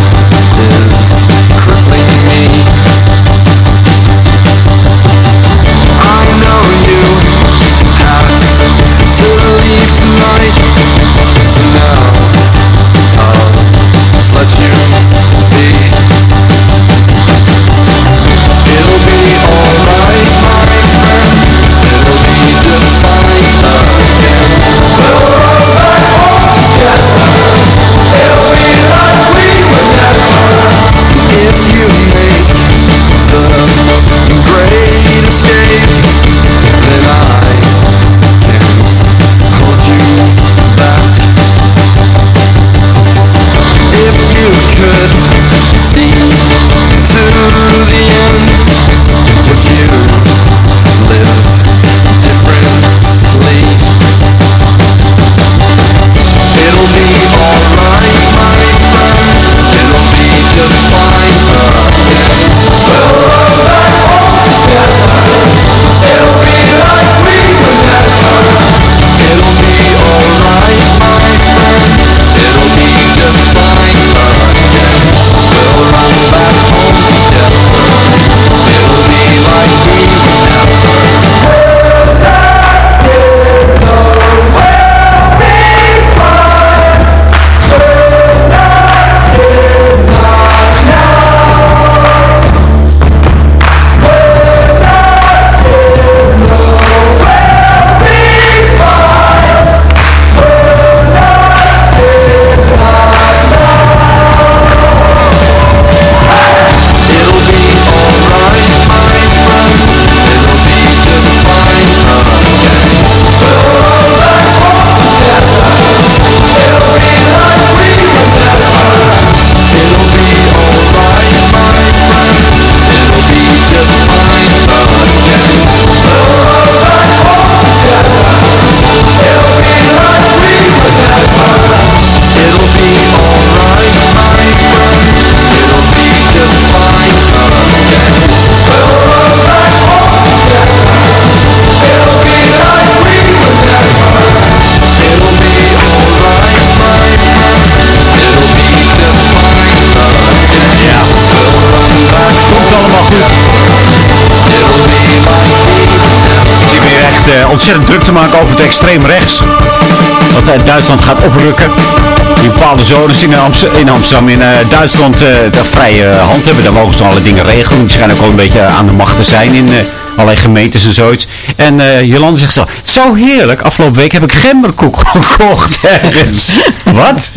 Ontzettend druk te maken over het extreem rechts. Dat eh, Duitsland gaat oprukken. Die bepaalde zones in, Amst- in Amsterdam, in eh, Duitsland, eh daar vrije hand hebben. Daar mogen ze alle dingen regelen. Die schijnen ook wel een beetje aan de macht te zijn in allerlei gemeentes en zoiets. En eh Jolande zegt zo, zo heerlijk. Afgelopen week heb ik gemberkoek gekocht. Wat?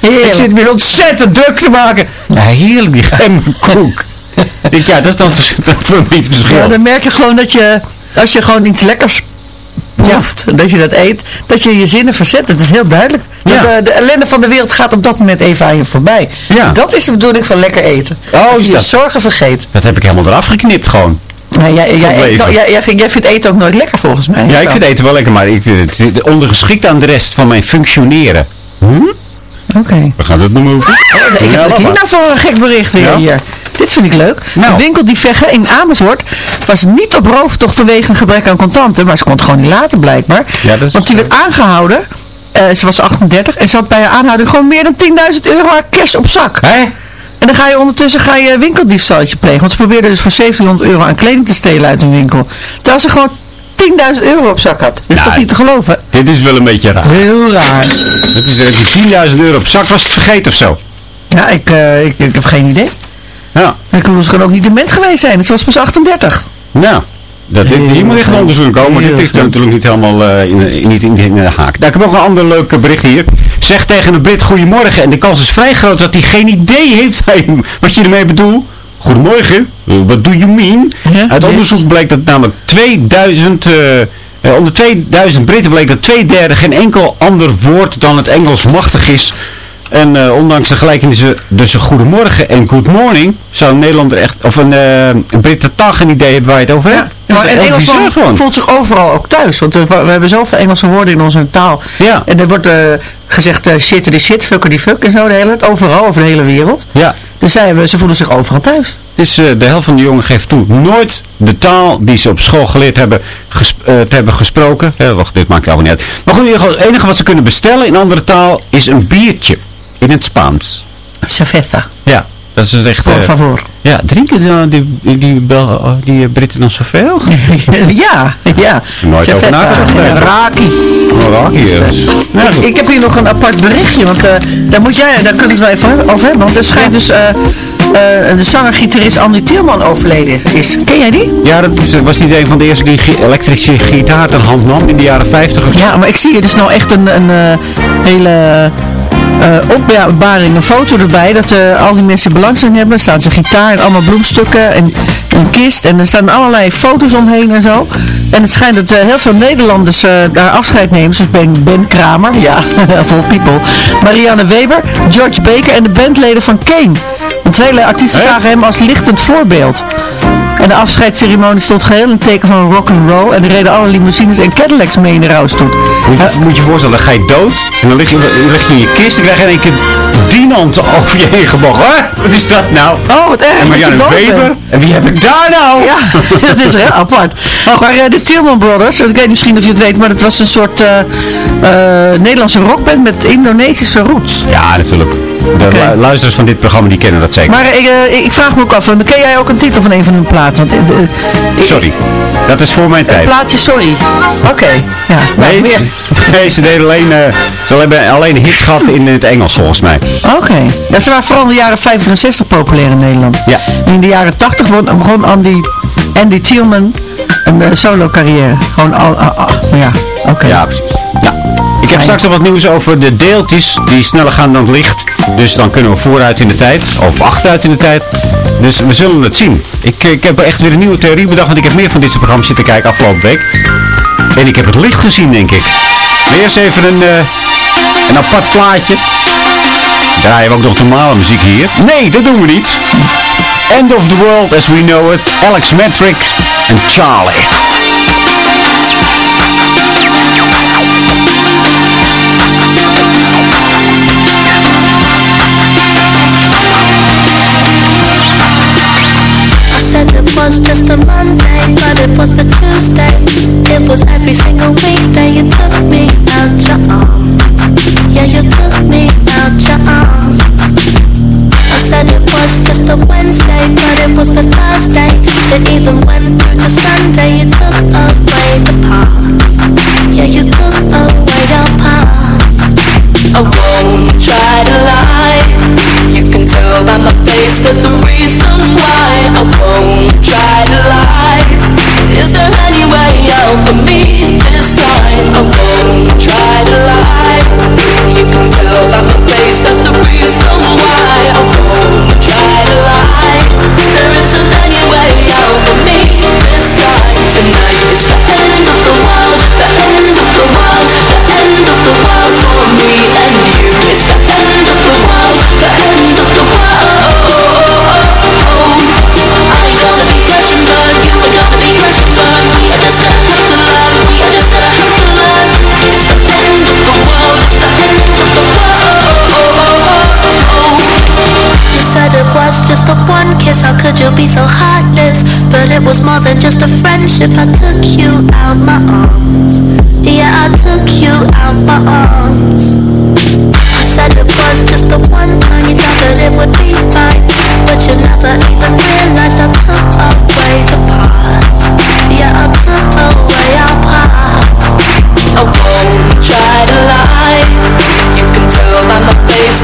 Ik zit weer ontzettend druk te maken. Ja, heerlijk die gemberkoek. Ik ja, dat is dan voor mij het verschil. Ja, dan merk je gewoon dat je, als je gewoon iets lekkers proeft, dat je dat eet, dat je je zinnen verzet. Het is heel duidelijk. Dat, Ja. eh, de ellende van de wereld gaat op dat moment even aan je voorbij. Ja. Dat is de bedoeling van lekker eten. Oh, je je dat? zorgen vergeet. Dat heb ik helemaal eraf geknipt gewoon. Jij, jij, eet- jij, jij, vindt, jij vindt eten ook nooit lekker volgens mij. Ja, ik vind eten wel lekker, maar ik, het is ondergeschikt aan de rest van mijn functioneren. Hm? Oké. We gaan het noemen. Oh, ik heb hier nou voor een gek bericht weer Ja? hier. Dit vind ik leuk. Nou. De winkel die Vegge in Amersfoort was niet op rooftocht vanwege een gebrek aan contanten, maar ze kon het gewoon niet laten blijkbaar. Ja, dat is Want die werd aangehouden. eh, ze was 38 en ze had bij haar aanhouding gewoon meer dan 10.000 euro cash op zak. Hè? En dan ga je ondertussen ga je een winkeldiefstaltje plegen. Want ze probeerde dus voor 1700 euro aan kleding te stelen uit een winkel. Terwijl ze gewoon 10.000 euro op zak had. Dat is Ja, toch niet te geloven? Dit is wel een beetje raar. Heel raar. Het is dat je 10.000 euro op zak was het vergeten of zo. Ja, ik, eh, ik, ik heb geen idee. Ja. Ik ze kan ook niet dement geweest zijn. Ze was pas 38. Nou, dat, dit, hier moet echt een onderzoek komen. maar Dit is natuurlijk niet helemaal eh, in, in, niet in, in de haak. Ik heb nog een ander leuk eh, bericht hier. Zeg tegen een Brit goedemorgen. En de kans is vrij groot dat hij geen idee heeft wat je ermee bedoelt. Goedemorgen. Wat do you mean? Ja, Uit onderzoek bleek dat namelijk 2000... eh, eh, onder 2000 Britten bleek dat twee derde geen enkel ander woord dan het Engels machtig is. En eh, ondanks de gelijkenissen tussen goedemorgen en good morning, zou een Nederlander echt, of een, eh een Brit geen idee hebben waar je het over hebt. Dat Maar een Engelsman voelt zich overal ook thuis. Want er- we hebben zoveel Engelse woorden in onze taal. Ja. En er wordt eh, gezegd uh, shit die shit, fucker die fuck en zo de hele tijd. Overal, over de hele wereld. Ja, Dus zij, hebben- ze voelen zich overal thuis. dus eh, de helft van de jongen geeft toe nooit de taal die ze op school geleerd hebben, eh, te hebben gesproken. Eh, wacht, dit maakt allemaal niet uit. Maar goed, in ieder geval, het enige wat ze kunnen bestellen in andere taal is een biertje. In het Spaans. Cerveza. Ja, dat is echt... Por favor. ja, drinken die, die, die, Bel- oh, die Britten dan zoveel? ja, ja. Nooit over Cerveza. nagedacht. Ja, Nee. Raki. Oh, Rocky, eh. Nou, Ik, heb hier nog een apart berichtje, want eh, daar, moet jij, daar kunnen we het wel even over hebben. Want er schijnt dus eh, de zanger-gitarist Andy Tielman overleden is. Ken jij die? Ja, dat is, was niet een van de eerste die elektrische gitaar ten hand nam in de jaren 50 of zo. Ja, maar ik zie hier dus nou echt een, een hele eh opbaring, een foto erbij, dat eh, al die mensen belangstelling hebben. Er staat zijn gitaar en allemaal bloemstukken en een kist en er staan allerlei foto's omheen en zo. En het schijnt dat eh, heel veel Nederlanders daar afscheid nemen, zoals Ben, ben Kramer, ja, vol people, Marianne Weber, George Baker en de bandleden van Kane. Want vele artiesten zagen hem als lichtend voorbeeld. En de afscheidsceremonie stond geheel in het teken van rock and roll en er reden alle limousines en Cadillacs mee in de rouwstoet. Moet je, moet je voorstellen, dan ga je dood en dan lig je, lig je in je kist en krijg je in één keer dienant over je heen gebogen. Hè? Wat is dat nou? Oh, wat erg. En Marianne Weber? En wie heb ik daar nou? Ja, dat is heel apart. Maar eh, de Tielman Brothers, ik weet niet misschien of je het weet, maar dat was een soort eh, eh, Nederlandse rockband met Indonesische roots. Ja, natuurlijk. De luisteraars van dit programma die kennen dat zeker. Maar ik, eh, ik vraag me ook af, ken jij ook een titel van een van hun platen? Want, eh, Sorry, dat is voor mijn tijd. Plaatje, sorry. Oké, ja. nou, Nee, meer. nee, ze deden alleen, eh, ze hebben alleen hits gehad in het Engels volgens mij. Oké. Ja, ze waren vooral in de jaren 50 en 60 populair in Nederland. Ja. En in de jaren 80 begon, Andy, Andy Thielman een eh, solo carrière. Gewoon al, al- al- maar ja, oké. Ja, precies. Ja. Ik heb straks nog wat nieuws over de deeltjes die sneller gaan dan het licht. Dus dan kunnen we vooruit in de tijd, of achteruit in de tijd. Dus we zullen het zien. Ik, ik heb echt weer een nieuwe theorie bedacht, want ik heb meer van dit soort programma's zitten kijken afgelopen week. En ik heb het licht gezien, denk ik. Maar eerst even een, eh, een apart plaatje. Draaien we ook nog normale muziek hier? Nee, dat doen we niet. End of the World as we know it. Alex Metric en Charlie. said it was just a Monday, but it was a Tuesday. It was every single week that you took me out your arms. Yeah, you took me out your arms. I said it was just a Wednesday, but it was the Thursday. It even went through to Sunday. You took away the past. Yeah, you took away the past. I won't try to lie. You can tell by my face there's a reason why I won't try to lie. Is there any way out for me this time? I won't try to lie. You can tell by my face there's a reason why I won't try to lie. There isn't any way out for me this time. Tonight could be so heartless? But it was more than just a friendship, I took you out my arms. Yeah, I took you out my arms. You said it was just the one time you thought that it would be fine But you never even realized I took away the past Yeah, I took away our past I won't try to lie You can tell by my face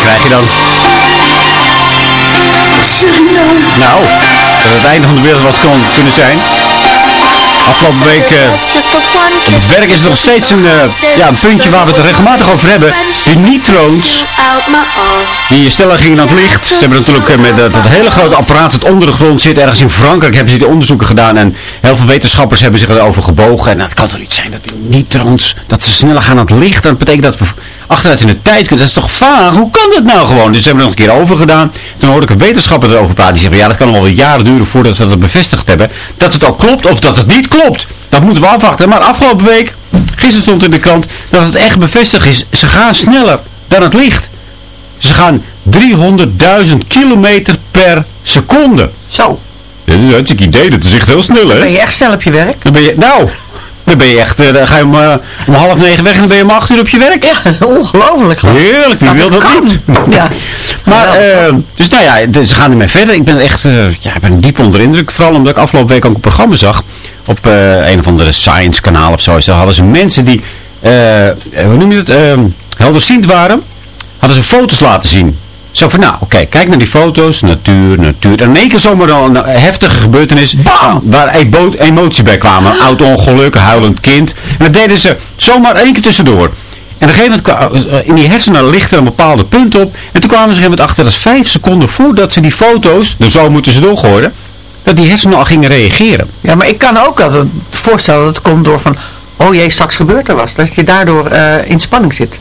krijg je dan. Nou, dat het einde van de wereld wat kon kunnen zijn. Afgelopen week, eh, het werk is nog steeds een, eh, ja, een puntje waar we het regelmatig over hebben. Die nitro's, die stellen gingen aan het licht. Ze hebben natuurlijk eh, met dat, hele grote apparaat dat onder de grond zit, ergens in Frankrijk, hebben ze die onderzoeken gedaan. En heel veel wetenschappers hebben zich erover gebogen. En dat kan toch niet zijn dat die nitro's, dat ze sneller gaan aan het licht. Dat betekent dat we achteruit in de tijd kunnen. Dat is toch vaag? Hoe kan dat nou gewoon? Dus ze hebben er nog een keer over gedaan. Toen hoorde ik een wetenschapper erover praten. Die zei van ja, dat kan nog wel jaren duren voordat we dat bevestigd hebben. Dat het al klopt of dat het niet klopt. Dat moeten we afwachten. Maar afgelopen week, gisteren stond in de krant, dat het echt bevestigd is. Ze gaan sneller dan het licht. Ze gaan 300.000 kilometer per seconde. Zo. Dat is een idee. Dat is echt heel snel, hè? Ben je echt snel op je werk? Dan ben je, nou, dan ben je echt, eh, dan ga je om, eh, om half negen weg en dan ben je om acht uur op je werk. Ja, ongelooflijk. Heerlijk, wie wil dat niet? Ja. Maar, eh, dus nou ja, ze gaan ermee verder. Ik ben echt, ja, ik ben diep onder indruk. Vooral omdat ik afgelopen week ook een programma zag. Op een of andere science kanaal of zo. Daar hadden ze mensen die, eh, hoe noem je het, helderziend waren. Hadden ze foto's laten zien. Zo van, nou, oké, kijk naar die foto's. Natuur, natuur. En in één keer zomaar dan een heftige gebeurtenis. Waar emo- emotie bij kwamen. Een oud ongeluk, een huilend kind. En dat deden ze zomaar één keer tussendoor. En op een gegeven moment eh, in die hersenen ligt er een bepaalde punt op. En toen kwamen ze op een gegeven moment achter dat vijf seconden voordat ze die foto's, dus zo moeten ze doorgooien, dat die hersenen al gingen reageren. Ja, maar ik kan ook altijd voorstellen dat het komt door van, oh jee, straks gebeurt er wat. Dat je daardoor eh, in spanning zit.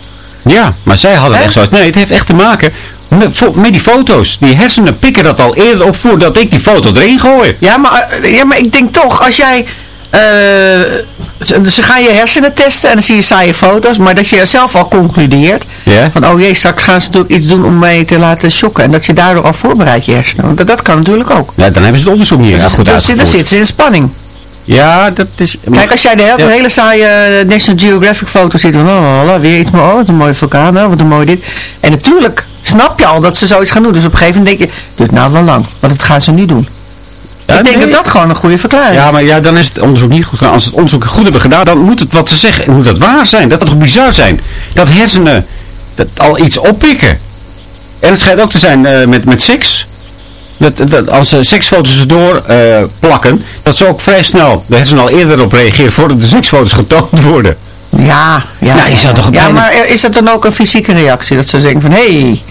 Ja, maar zij hadden echt zoiets. Nee, het heeft echt te maken met, met die foto's. Die hersenen pikken dat al eerder op voordat ik die foto erin gooi. Ja, maar, eh, ja, maar ik denk toch, als jij... eh, ze, ze gaan je hersenen testen en dan zie je saaie foto's, maar dat je zelf al concludeert van, oh jee, straks gaan ze natuurlijk iets doen om mij te laten shocken. En dat je daardoor al voorbereidt je hersenen. Want dat, dat kan natuurlijk ook. Ja, dan hebben ze het onderzoek niet Dus, goed dus, dan uitgevoerd. zitten ze in spanning. Ja, dat is... Kijk, als jij de hele, Ja. hele saaie eh, National Geographic foto ziet van, oh, weer iets, oh, wat een mooie vulkaan, oh, wat een mooi dit. En natuurlijk snap je al dat ze zoiets gaan doen. Dus op een gegeven moment denk je, duurt nou wel lang, want dat gaan ze niet doen. Ja, ik denk nee. dat dat gewoon een goede verklaring is. Ja, maar ja, dan is het onderzoek niet goed gedaan. Als ze het onderzoek goed hebben gedaan, dan moet het wat ze zeggen, moet het waar zijn. Dat het toch bizar zijn. Dat hersenen dat al iets oppikken. En het schijnt ook te zijn eh, met, met seks. Dat, dat als ze seksfoto's erdoor eh, plakken, dat ze ook vrij snel de hersenen al eerder op reageren voordat de seksfoto's getoond worden. Ja, ja. Nou, je zou toch ja, bijna- maar is dat dan ook een fysieke reactie? Dat ze zeggen van, hé... Hey,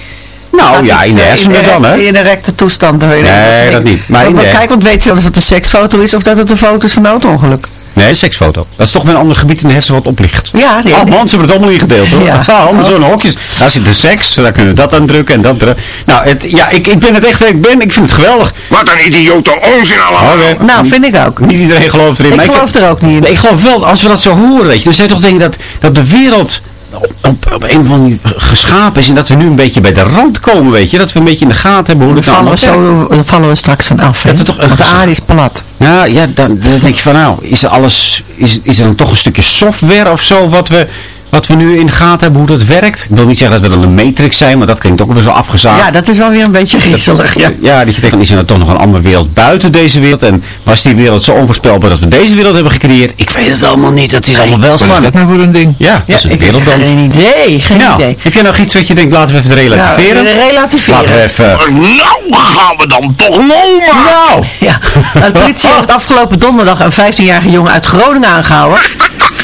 Nou ja, in de eh, hersenen dan, hè? In een recte toestand. Nee, dat niet. Maar de- kijk, want weet je of het een seksfoto is of dat het een foto is van een auto-ongeluk? Nee, seksfoto. Dat is toch weer een ander gebied in de hersenen wat oplicht. Ja, nee, Oh man, ze hebben het allemaal ingedeeld hoor. Ja. Ja. allemaal zo'n hokjes. Daar zit de seks, daar kunnen we dat aan drukken en dat drukken. Nou, het, ja, ik, ik ben het echt, ik ben, ik vind het geweldig. Wat een idiote onzin allemaal. Oké. Nou, vind ik ook. Niet iedereen gelooft erin. Ik maar geloof er ook niet in. Ik geloof wel, als we dat zo horen, weet je, dan zou je toch denken dat, dat de wereld op, op, op een of andere manier geschapen is en dat we nu een beetje bij de rand komen, weet je. Dat we een beetje in de gaten hebben hoe het nou vallen, allemaal zo, dan vallen we straks van af. hè? Dat toch een Want de aarde is plat. Ja, ja dan, dan denk je van nou, is er alles, is, is er dan toch een stukje software of zo wat we, wat we nu in de gaten hebben, hoe dat werkt? Ik wil niet zeggen dat we dan een matrix zijn, maar dat klinkt ook weer zo afgezaagd. Ja, dat is wel weer een beetje griezelig. Ja. Ja, dat je denkt, is er toch nog een andere wereld buiten deze wereld? En was die wereld zo onvoorspelbaar dat we deze wereld hebben gecreëerd? Ik weet het allemaal niet, dat is allemaal wel Wat is spannend. dat nou voor een ding? Ja, dat is een ik wereld heb dan. geen idee, geen Nou, idee. heb jij nog iets wat je denkt, laten we even relativeren? Nou, relativeren. Laten we even... Nou gaan we dan toch lopen. Nou! Ja, de politie heeft afgelopen donderdag een 15-jarige jongen uit Groningen aangehouden.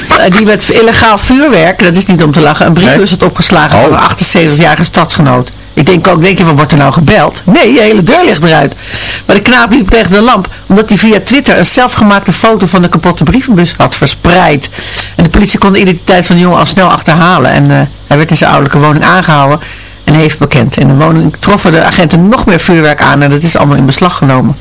Eh, die met illegaal vuurwerk, dat is niet om te lachen, een briefbus had opgeslagen Oh. van een 78-jarige stadsgenoot. Ik denk ook, denk je van, wordt er nou gebeld? Nee, je hele deur ligt eruit. Maar de knaap liep tegen de lamp, omdat hij via Twitter een zelfgemaakte foto van de kapotte brievenbus had verspreid. En de politie kon de identiteit van de jongen al snel achterhalen. En eh, hij werd in zijn ouderlijke woning aangehouden en heeft bekend. In de woning troffen de agenten nog meer vuurwerk aan en dat is allemaal in beslag genomen.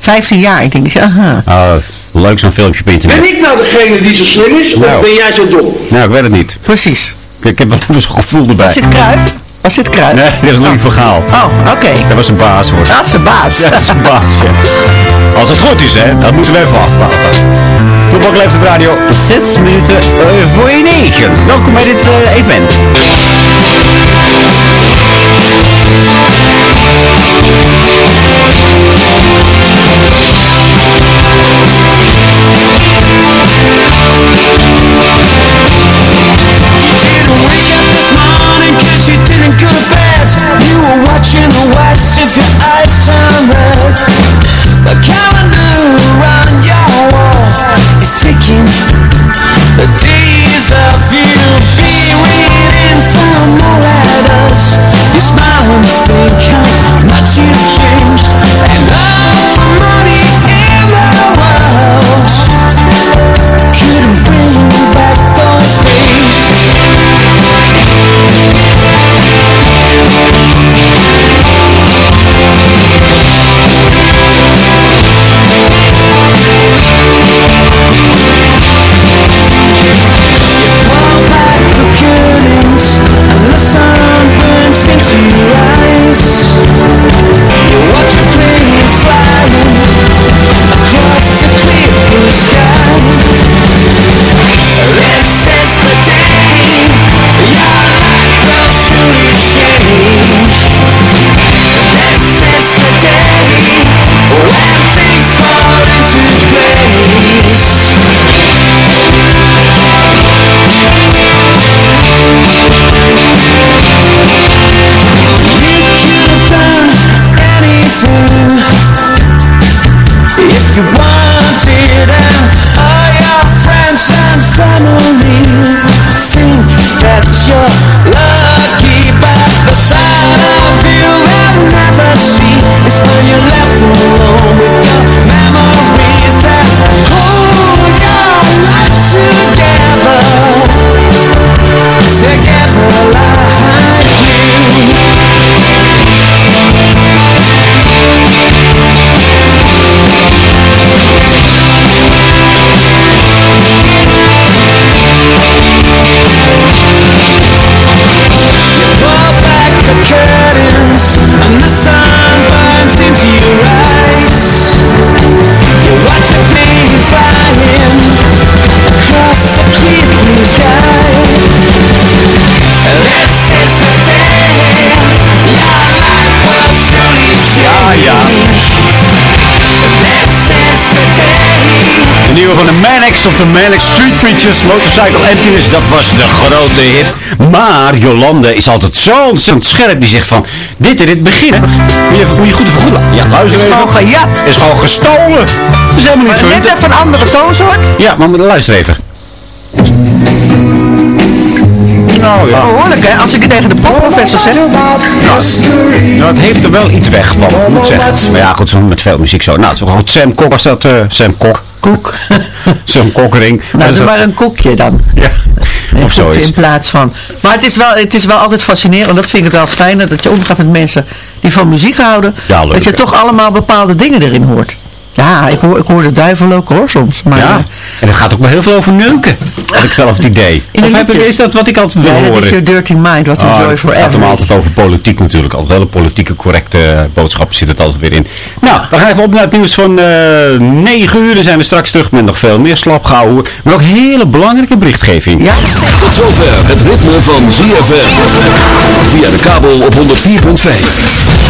15 jaar, ik denk, aha. Oh, leuk zo'n filmpje op internet. Ben ik nou degene die zo slim is, Nou. of ben jij zo dom? Nou, ik weet het niet. Precies. Ik, ik heb wel zo'n gevoel erbij. Was dit kruip? Was dit kruip? Nee, dit is niet verhaal. Oh, oké. Dat was een baas hoor. Dat is de baas. Dat is een baas, ja. Als het goed is, hè, dan moeten we even afwachten. Toepak leeft op radio 6 minuten eh, voor je negen. Welkom bij dit eh, event. This Of de Mannix Street Preachers Motorcycle Emptiness. Dat was de grote hit. Maar Jolande is altijd zo ontzettend scherp. Die zegt van, dit en dit beginnen. Moet je, even, moet je goed even goed. Ja, luister Is even. gewoon gejat. Is gewoon gestolen. Dat is helemaal niet Maar net even een andere toonsoort. Ja, maar luister even. Nou ja. Behoorlijk hè, als ik het tegen de popprofessor zeg. Nou, het heeft er wel iets weg van, moet ik zeggen. Maar ja, goed, zo met veel muziek zo. Nou, het is goed. Sam Kok was dat, eh, Sam Kok. Koek. Sam Kokkering. Nou, Dat is doe maar een koekje dan. Ja. Een Of zoiets. in plaats van. Maar het is, wel, het is wel altijd fascinerend. En dat vind ik het wel fijn. Dat je omgaat met mensen die van muziek houden. Ja, leuk, dat je hè? toch allemaal bepaalde dingen erin hoort. Ja, ik hoor, ik hoor de duivel ook hoor soms. Maar, Ja, eh, en het gaat ook wel heel veel over neuken. Had ik zelf het idee. In Of een heb ik- liedje. is dat wat ik altijd wil ja, dat horen? is your dirty mind. What's Ah, a joy het gaat forever. hem altijd over politiek natuurlijk. Altijd hele politieke correcte boodschappen zit het altijd weer in. Nou, we gaan even op naar het nieuws van eh 9 uur. Dan zijn we straks terug met nog veel meer slapgehouden. Maar ook hele belangrijke berichtgeving. Ja. Tot zover het ritme van ZFM. Via de kabel op 104.5.